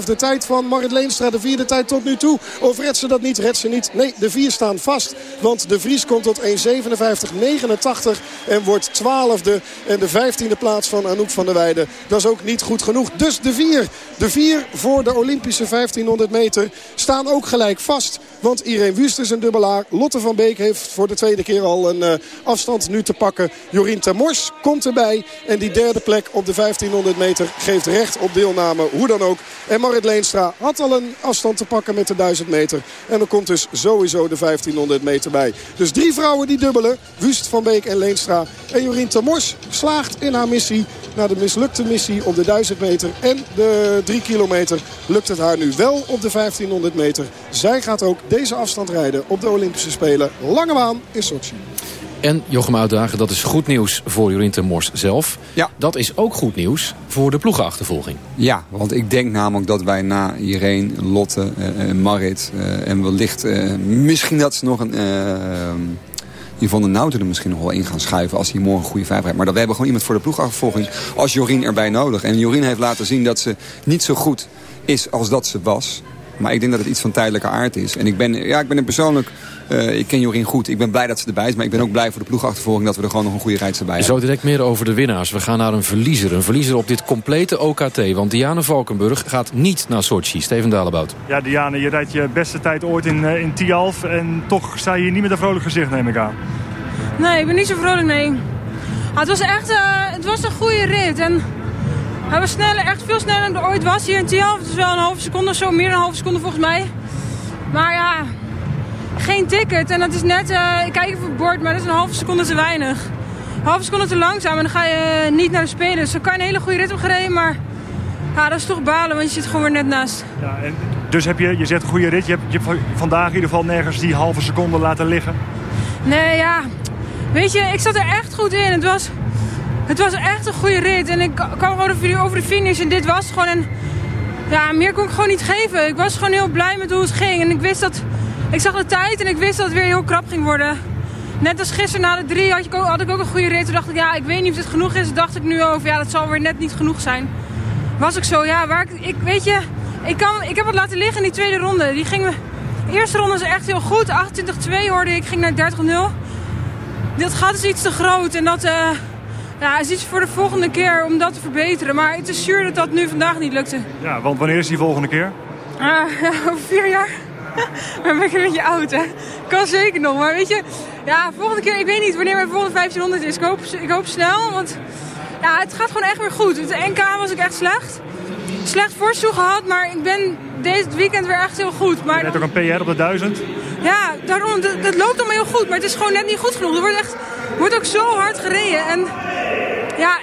Speaker 7: 1.56.12. De tijd van Marit Leenstra. De vierde tijd tot nu toe. Of redt ze dat niet? Redt ze niet? Nee, de vier staan vast. Want de Vries komt tot 1.57.89. En wordt twaalfde. En de vijftiende plaats van Anouk van der Weijden. Dat is ook niet goed genoeg. Dus de vier. De vier voor de Olympische 1500 meter staan ook gelijk vast. Want Irene Wust is een dubbelaar. Lotte van Beek heeft voor de tweede keer al een uh, afstand nu te pakken. Jorien Termors komt erbij. En die derde plek op de 1500 meter geeft recht op deelname. Hoe dan ook. En Marit Leenstra had al een afstand te pakken met de 1000 meter. En er komt dus sowieso de 1500 meter bij. Dus drie vrouwen die dubbelen. Wust, Van Beek en Leenstra. En Jorien Termors slaagt in haar missie. Na de mislukte missie op de 1000 meter en de 3 kilometer lukt het haar nu wel op de 1500 meter. Zij gaat ook deze afstand rijden op de Olympische Spelen. Lange baan in Sochi.
Speaker 6: En Jochem Uitdagen, dat is goed nieuws voor Jorien ten Mors zelf.
Speaker 9: Ja.
Speaker 6: Dat is ook goed nieuws voor de ploegenachtervolging.
Speaker 9: Ja, want ik denk namelijk dat wij na Irene, Lotte, uh, Marit uh, en wellicht uh, misschien dat ze nog een... Yvonne Nouten er misschien nog wel in gaan schuiven als hij morgen een goede vijf rijdt. Maar dat we hebben gewoon iemand voor de ploegachtervolging als Jorien erbij nodig. En Jorien heeft laten zien dat ze niet zo goed is als dat ze was. Maar ik denk dat het iets van tijdelijke aard is. En ik ben, ja, ik ben er persoonlijk... Uh, ik ken Jorien goed. Ik ben blij dat ze erbij is. Maar ik ben ook blij voor de ploegachtervolging dat we er gewoon nog een goede rijdster bij hebben.
Speaker 6: Zo direct meer over de winnaars. We gaan naar een verliezer. Een verliezer op dit complete OKT. Want Diane Valkenburg gaat niet naar Sochi. Steven Dalebout.
Speaker 14: Ja, Diane, je rijdt je beste tijd ooit in, uh, in Tialf. En toch sta je hier niet met een vrolijk gezicht, neem ik aan.
Speaker 15: Nee, ik ben niet zo vrolijk, nee. Ah, het was echt uh, het was een goede rit. En hij was sneller, echt veel sneller dan ik ooit was hier in Tialf. Het is wel een halve seconde of zo, meer dan een halve seconde volgens mij. Maar ja, geen ticket. En dat is net, uh, ik kijk even op het bord, maar dat is een halve seconde te weinig. Een halve seconde te langzaam en dan ga je niet naar de Spelen. Dus dan kan je een hele goede rit hebben gereden, maar ja, dat is toch balen, want je zit gewoon weer net naast.
Speaker 14: Ja, en dus heb je, je zegt een goede rit, je hebt, je hebt vandaag in ieder geval nergens die halve seconde laten liggen?
Speaker 15: Nee, ja, weet je, ik zat er echt goed in. Het was, het was echt een goede rit en ik kwam gewoon over de finish en dit was gewoon een... Ja, meer kon ik gewoon niet geven. Ik was gewoon heel blij met hoe het ging en ik wist dat... Ik zag de tijd en ik wist dat het weer heel krap ging worden. Net als gisteren na de drie had, ik ook, had ik ook een goede rit. Toen dacht ik, ja, ik weet niet of dit genoeg is. Toen dacht ik nu over, ja, dat zal weer net niet genoeg zijn. Was ik zo, ja, waar ik, ik weet je, ik, kan, ik heb het laten liggen in die tweede ronde. Die ging, de eerste ronde is echt heel goed. 28-2 hoorde ik, ging naar 30-0. Dat gat is iets te groot en dat uh, ja, is iets voor de volgende keer om dat te verbeteren. Maar het is zuur dat dat nu vandaag niet lukte.
Speaker 14: Ja, want wanneer is die volgende keer?
Speaker 15: Uh, ja, over vier jaar. maar ben ik een beetje oud, hè? Kan zeker nog, maar weet je... Ja, volgende keer, ik weet niet wanneer mijn volgende 1500 is. Ik hoop, ik hoop snel, want ja, het gaat gewoon echt weer goed. Het NK was ik echt slecht. Slecht voorstel gehad, maar ik ben deze weekend weer echt heel goed. Maar
Speaker 14: je hebt ook een PR op de 1000?
Speaker 15: Ja, daarom, dat, dat loopt allemaal heel goed, maar het is gewoon net niet goed genoeg. Er wordt, echt, wordt ook zo hard gereden en ja,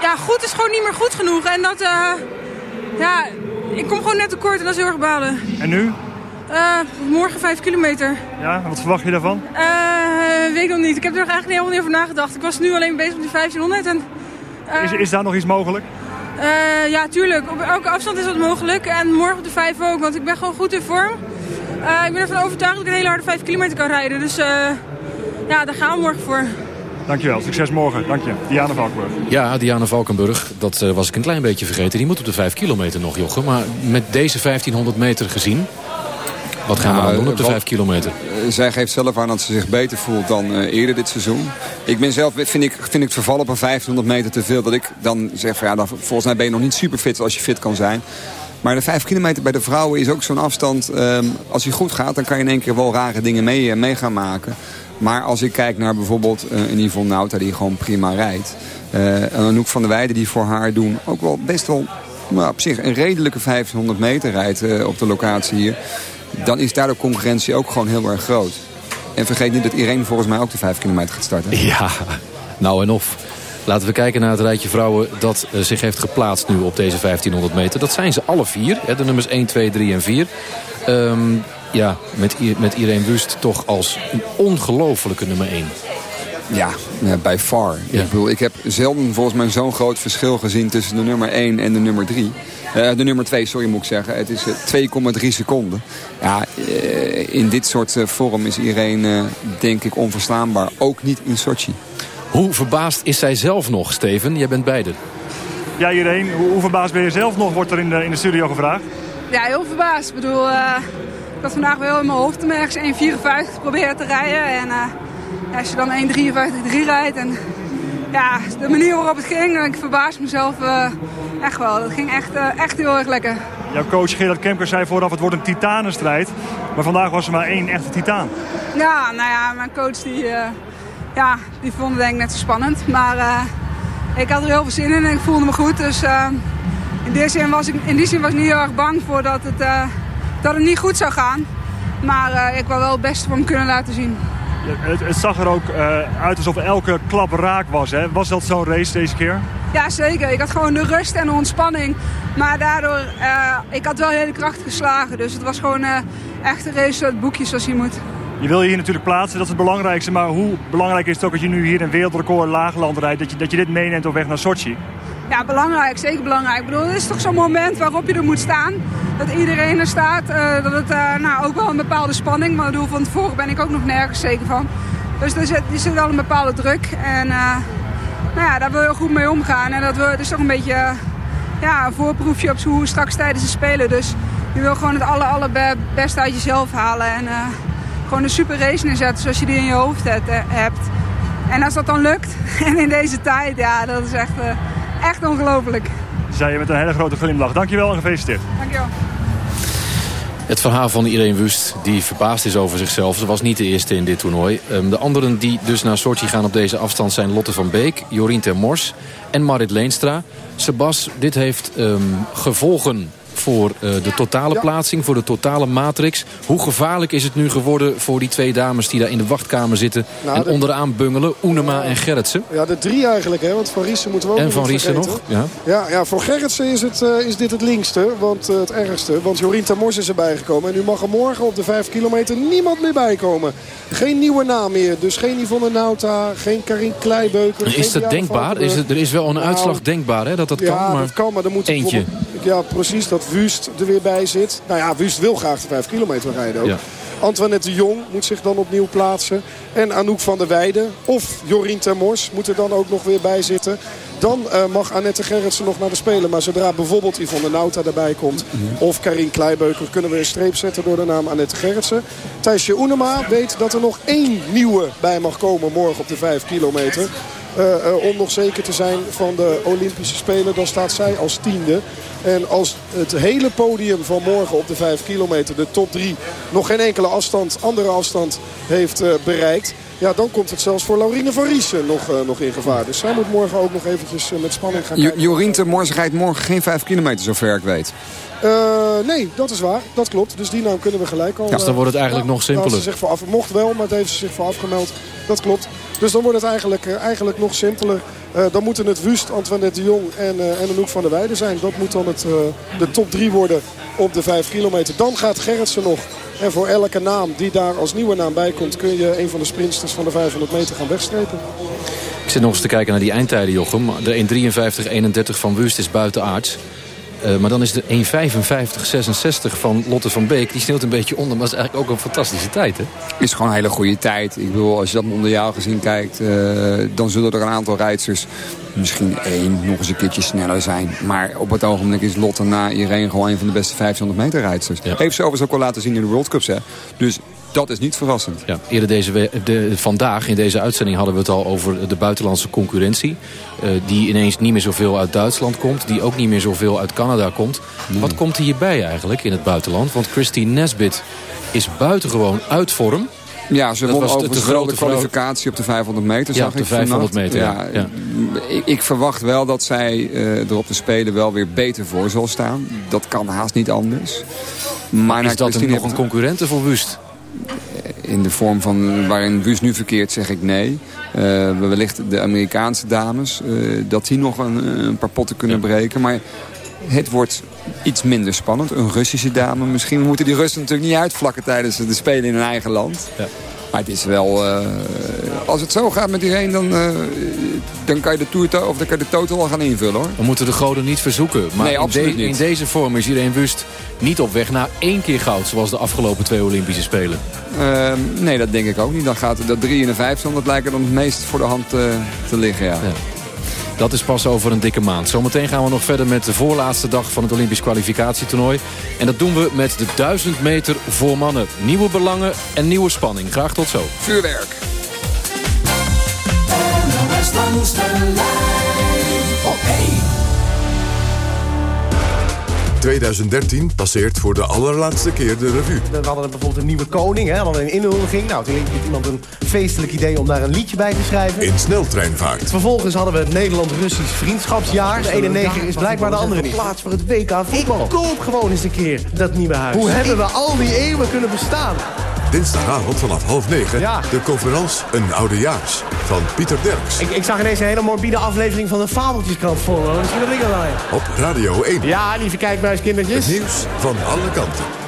Speaker 15: ja, goed is gewoon niet meer goed genoeg. En dat, uh, ja, ik kom gewoon net tekort en dat is heel erg balen.
Speaker 14: En nu?
Speaker 15: Uh, morgen 5 kilometer.
Speaker 14: Ja, wat verwacht je daarvan?
Speaker 15: Uh, weet ik nog niet. Ik heb er eigenlijk helemaal niet over nagedacht. Ik was nu alleen bezig met die 1500. En,
Speaker 14: is, is daar nog iets mogelijk?
Speaker 15: Uh, ja, tuurlijk. Op elke afstand is dat mogelijk. En morgen op de 5 ook, want ik ben gewoon goed in vorm. Uh, ik ben ervan overtuigd dat ik een hele harde 5 kilometer kan rijden. Dus uh, ja, daar gaan we morgen voor.
Speaker 14: Dankjewel. Succes morgen. Dank je. Diana Valkenburg.
Speaker 6: Ja, Diana Valkenburg. Dat uh, was ik een klein beetje vergeten. Die moet op de 5 kilometer nog, Jochem. Maar met deze 1500 meter gezien... Wat gaan we dan doen op de 5 kilometer?
Speaker 9: Zij geeft zelf aan dat ze zich beter voelt dan uh, eerder dit seizoen. Ik ben zelf, vind ik, vind ik het verval op een 1500 meter te veel. Dat ik dan zeg van ja, dan, volgens mij ben je nog niet super fit als je fit kan zijn. Maar de 5 kilometer bij de vrouwen is ook zo'n afstand. Um, als die goed gaat, dan kan je in één keer wel rare dingen mee, mee gaan maken. Maar als ik kijk naar bijvoorbeeld uh, een Yvonne Nauta die gewoon prima rijdt. Uh, en Anouk van der Weijden die voor haar doen ook wel best wel nou, op zich een redelijke 1500 meter rijdt uh, op de locatie hier. Dan is daar de concurrentie ook gewoon heel erg groot. En vergeet niet dat Irene volgens mij ook de 5 kilometer gaat starten.
Speaker 6: Ja, nou en of. Laten we kijken naar het rijtje vrouwen dat uh, zich heeft geplaatst nu op deze 1500 meter. Dat zijn ze alle vier, hè, de nummers 1, 2, 3 en 4. Um, ja, met, met Irene Wust toch als een ongelofelijke nummer 1.
Speaker 9: Ja, bij far. Ja. Ik, bedoel, ik heb zelden volgens mij zo'n groot verschil gezien tussen de nummer 1 en de nummer 3. Uh, de nummer 2, sorry moet ik zeggen. Het is uh, 2,3 seconden. Ja, uh, in dit soort vorm is Irene denk ik onverslaanbaar. Ook niet in Sochi.
Speaker 6: Hoe verbaasd is zij zelf nog, Steven? Jij bent beide.
Speaker 14: Ja, Irene, hoe, hoe verbaasd ben je zelf nog, wordt er in de, in de studio gevraagd?
Speaker 16: Ja, heel verbaasd. Ik bedoel, ik had vandaag wel in mijn hoofd om ergens 1,54 proberen te rijden. En als je dan 1,53,3 rijdt en ja, de manier waarop het ging, ik verbaas mezelf uh, echt wel. Dat ging echt, uh, echt heel erg lekker.
Speaker 14: Jouw coach Gerard Kemker zei vooraf het wordt een titanenstrijd. Maar vandaag was er maar één echte titaan.
Speaker 16: Ja, nou ja, mijn coach die, uh, ja, die vond het denk ik net zo spannend. Maar ik had er heel veel zin in en ik voelde me goed. Dus in, die zin was ik, in die zin was ik niet heel erg bang voor dat het, dat het niet goed zou gaan. Maar ik wil wel het beste van kunnen laten zien.
Speaker 14: Het, het, zag er ook uh, uit alsof elke klap raak was. Hè? Was dat zo'n race deze keer?
Speaker 16: Ja, zeker. Ik had gewoon de rust en de ontspanning. Maar daardoor, uh, ik had wel hele kracht geslagen. Dus het was gewoon echt een race uit boekjes zoals je moet.
Speaker 14: Je wil je hier natuurlijk plaatsen, dat is het belangrijkste. Maar hoe belangrijk is het ook dat je nu hier een wereldrecord laagland rijdt... dat je, dat je dit meeneemt op weg naar Sochi?
Speaker 16: Ja, belangrijk, zeker belangrijk. Ik bedoel, het is toch zo'n moment waarop je er moet staan. Dat iedereen er staat. Uh, dat het uh, nou, ook wel een bepaalde spanning. Maar bedoel, van tevoren ben ik ook nog nergens zeker van. Dus er zit, er zit wel een bepaalde druk. En uh, nou ja, daar wil je goed mee omgaan. En dat, dat is toch een beetje ja, een voorproefje op hoe straks tijdens de Spelen. Dus je wil gewoon het aller, allerbeste uit jezelf halen. En gewoon een super race neerzetten zoals je die in je hoofd hebt. En als dat dan lukt, en in deze tijd, ja, dat is echt echt ongelooflijk.
Speaker 14: Zei je met een hele grote glimlach. Dankjewel en gefeliciteerd.
Speaker 16: Dankjewel.
Speaker 6: Het verhaal van Irene Wust, die verbaasd is over zichzelf. Ze was niet de eerste in dit toernooi. Ehm, de anderen die dus naar Sochi gaan op deze afstand zijn Lotte van Beek, Jorien Termors en Marit Leenstra. Sebas, dit heeft um, gevolgen voor uh, de totale plaatsing, voor de totale matrix. Hoe gevaarlijk is het nu geworden voor die twee dames die daar in de wachtkamer zitten... Nou, en de... onderaan bungelen, Oenema en Gerritsen?
Speaker 7: Ja, de drie eigenlijk, hè, want Van Riesen moeten we ook
Speaker 6: En Van Riesen nog, ja.
Speaker 7: ja. Ja, voor Gerritsen is, het, uh, is dit het linkste, want uh, het ergste. Want Jorien Tamors is erbij gekomen. En nu mag er morgen op de vijf kilometer niemand meer bijkomen. Geen nieuwe naam meer, dus geen Yvonne Nauta, geen Karin Kleibeuker.
Speaker 6: Is dat denkbaar? Is het, er is wel een nou, uitslag denkbaar, hè, dat dat
Speaker 7: ja,
Speaker 6: kan. Maar
Speaker 7: dat kan, maar dan moet
Speaker 6: eentje.
Speaker 7: Ja, precies, dat Wust er weer bij zit. Nou ja, Wust wil graag de 5 kilometer rijden ook. Ja. Antoinette de Jong moet zich dan opnieuw plaatsen. En Anouk van der Weijden of Jorien Termors moet er dan ook nog weer bij zitten. Dan uh, mag Annette Gerritsen nog naar de Spelen. Maar zodra bijvoorbeeld Yvonne Nauta erbij komt... of Karin Kleibeuker... kunnen we een streep zetten door de naam Annette Gerritsen. Thijsje Oenema weet dat er nog één nieuwe bij mag komen morgen op de 5 kilometer. Uh, uh, om nog zeker te zijn van de Olympische Spelen. Dan staat zij als tiende. En als het hele podium van morgen op de 5 kilometer, de top 3, nog geen enkele afstand, andere afstand heeft uh, bereikt. Ja, dan komt het zelfs voor Laurine van Riesen nog, uh, nog in gevaar. Dus zij moet morgen ook nog eventjes uh, met spanning gaan kijken.
Speaker 9: Jorien Morgen rijdt morgen geen 5 kilometer, zover ik weet.
Speaker 7: Uh, nee, dat is waar. Dat klopt. Dus die naam kunnen we gelijk al...
Speaker 6: Ja, dus dan wordt het eigenlijk nog simpeler.
Speaker 7: Ze zich voor af, mocht wel, maar het heeft ze zich voor afgemeld. Dat klopt. Dus dan wordt het eigenlijk, uh, eigenlijk nog simpeler. Uh, dan moeten het Wust, Antoinette de Jong en, uh, en Anouk van der Weijden zijn. Dat moet dan het, de top 3 worden op de 5 kilometer. Dan gaat Gerritsen nog. En voor elke naam die daar als nieuwe naam bij komt... kun je een van de sprinters van de 500 meter gaan wegstrepen.
Speaker 6: Ik zit nog eens te kijken naar die eindtijden, Jochem. De 1.53.31 van Wust is buiten aards. Uh, maar dan is de 1.55.66 van Lotte van Beek. Die sneeuwt een beetje onder, maar is eigenlijk ook een fantastische tijd. Hè?
Speaker 9: Is gewoon een hele goede tijd. Ik bedoel, als je dat mondiaal gezien kijkt... Uh, dan zullen er een aantal rijders misschien één nog eens een keertje sneller zijn. Maar op het ogenblik is Lotte na iedereen gewoon een van de beste 500 meter rijders. Ja. Heeft ze overigens ook al laten zien in de World Cups. Hè? Dus dat is niet verrassend.
Speaker 6: Ja, eerder deze de, vandaag in deze uitzending hadden we het al over de buitenlandse concurrentie. Uh, die ineens niet meer zoveel uit Duitsland komt. Die ook niet meer zoveel uit Canada komt. Nee. Wat komt hierbij eigenlijk in het buitenland? Want Christine Nesbit is buitengewoon uit vorm.
Speaker 9: Ja, ze won over de grote kwalificatie op de 500 meter.
Speaker 6: Ja, op de 500 meter. Ja. ja.
Speaker 9: Ik, ik, verwacht wel dat zij uh, er op de Spelen wel weer beter voor zal staan. Dat kan haast niet anders.
Speaker 6: Maar is dat een, nog een concurrente voor Wust?
Speaker 9: In de vorm van waarin Wust nu verkeert, zeg ik nee. Uh, wellicht de Amerikaanse dames, uh, dat die nog een, een paar potten kunnen ja. breken. Maar het wordt iets minder spannend. Een Russische dame. Misschien moeten die Russen natuurlijk niet uitvlakken tijdens de Spelen in hun eigen land. Ja. Maar het is wel... Uh, als het zo gaat met iedereen, dan, uh, dan kan je de tour of dan kan je de total al gaan invullen hoor.
Speaker 6: We moeten de goden niet verzoeken. Maar
Speaker 9: nee,
Speaker 6: in, de,
Speaker 9: niet.
Speaker 6: in, deze vorm is iedereen Wust niet op weg naar één keer goud. Zoals de afgelopen twee Olympische Spelen.
Speaker 9: Uh, nee, dat denk ik ook niet. Dan gaat dat 3 en de 500 lijken dan het meest voor de hand te liggen. Ja. ja.
Speaker 6: Dat is pas over een dikke maand. Zometeen gaan we nog verder met de voorlaatste dag van het Olympisch kwalificatietoernooi. En dat doen we met de 1000 meter voor mannen. Nieuwe belangen en nieuwe spanning. Graag tot zo.
Speaker 9: Vuurwerk.
Speaker 11: 2013 passeert voor de allerlaatste keer de revue.
Speaker 17: We hadden bijvoorbeeld een nieuwe koning, hè, we hadden een inhuldiging. Nou, toen had iemand een feestelijk idee om daar een liedje bij te schrijven.
Speaker 11: In sneltreinvaart.
Speaker 17: Vervolgens hadden we het Nederland-Russisch vriendschapsjaar. De ene neger is blijkbaar de andere niet. Plaats voor het WK voetbal. Ik koop gewoon eens een keer dat nieuwe huis. Hoe hebben we al die eeuwen kunnen bestaan?
Speaker 11: Dinsdagavond vanaf half negen.
Speaker 17: Ja.
Speaker 11: De conferentie Een Oudejaars van Pieter Derks.
Speaker 17: Ik, ik zag ineens een hele morbide aflevering van de Fabeltjeskrant voor me. Misschien dat ik dat
Speaker 11: Op Radio 1.
Speaker 17: Ja, lieve kijkbuiskindertjes.
Speaker 11: Het nieuws van alle kanten.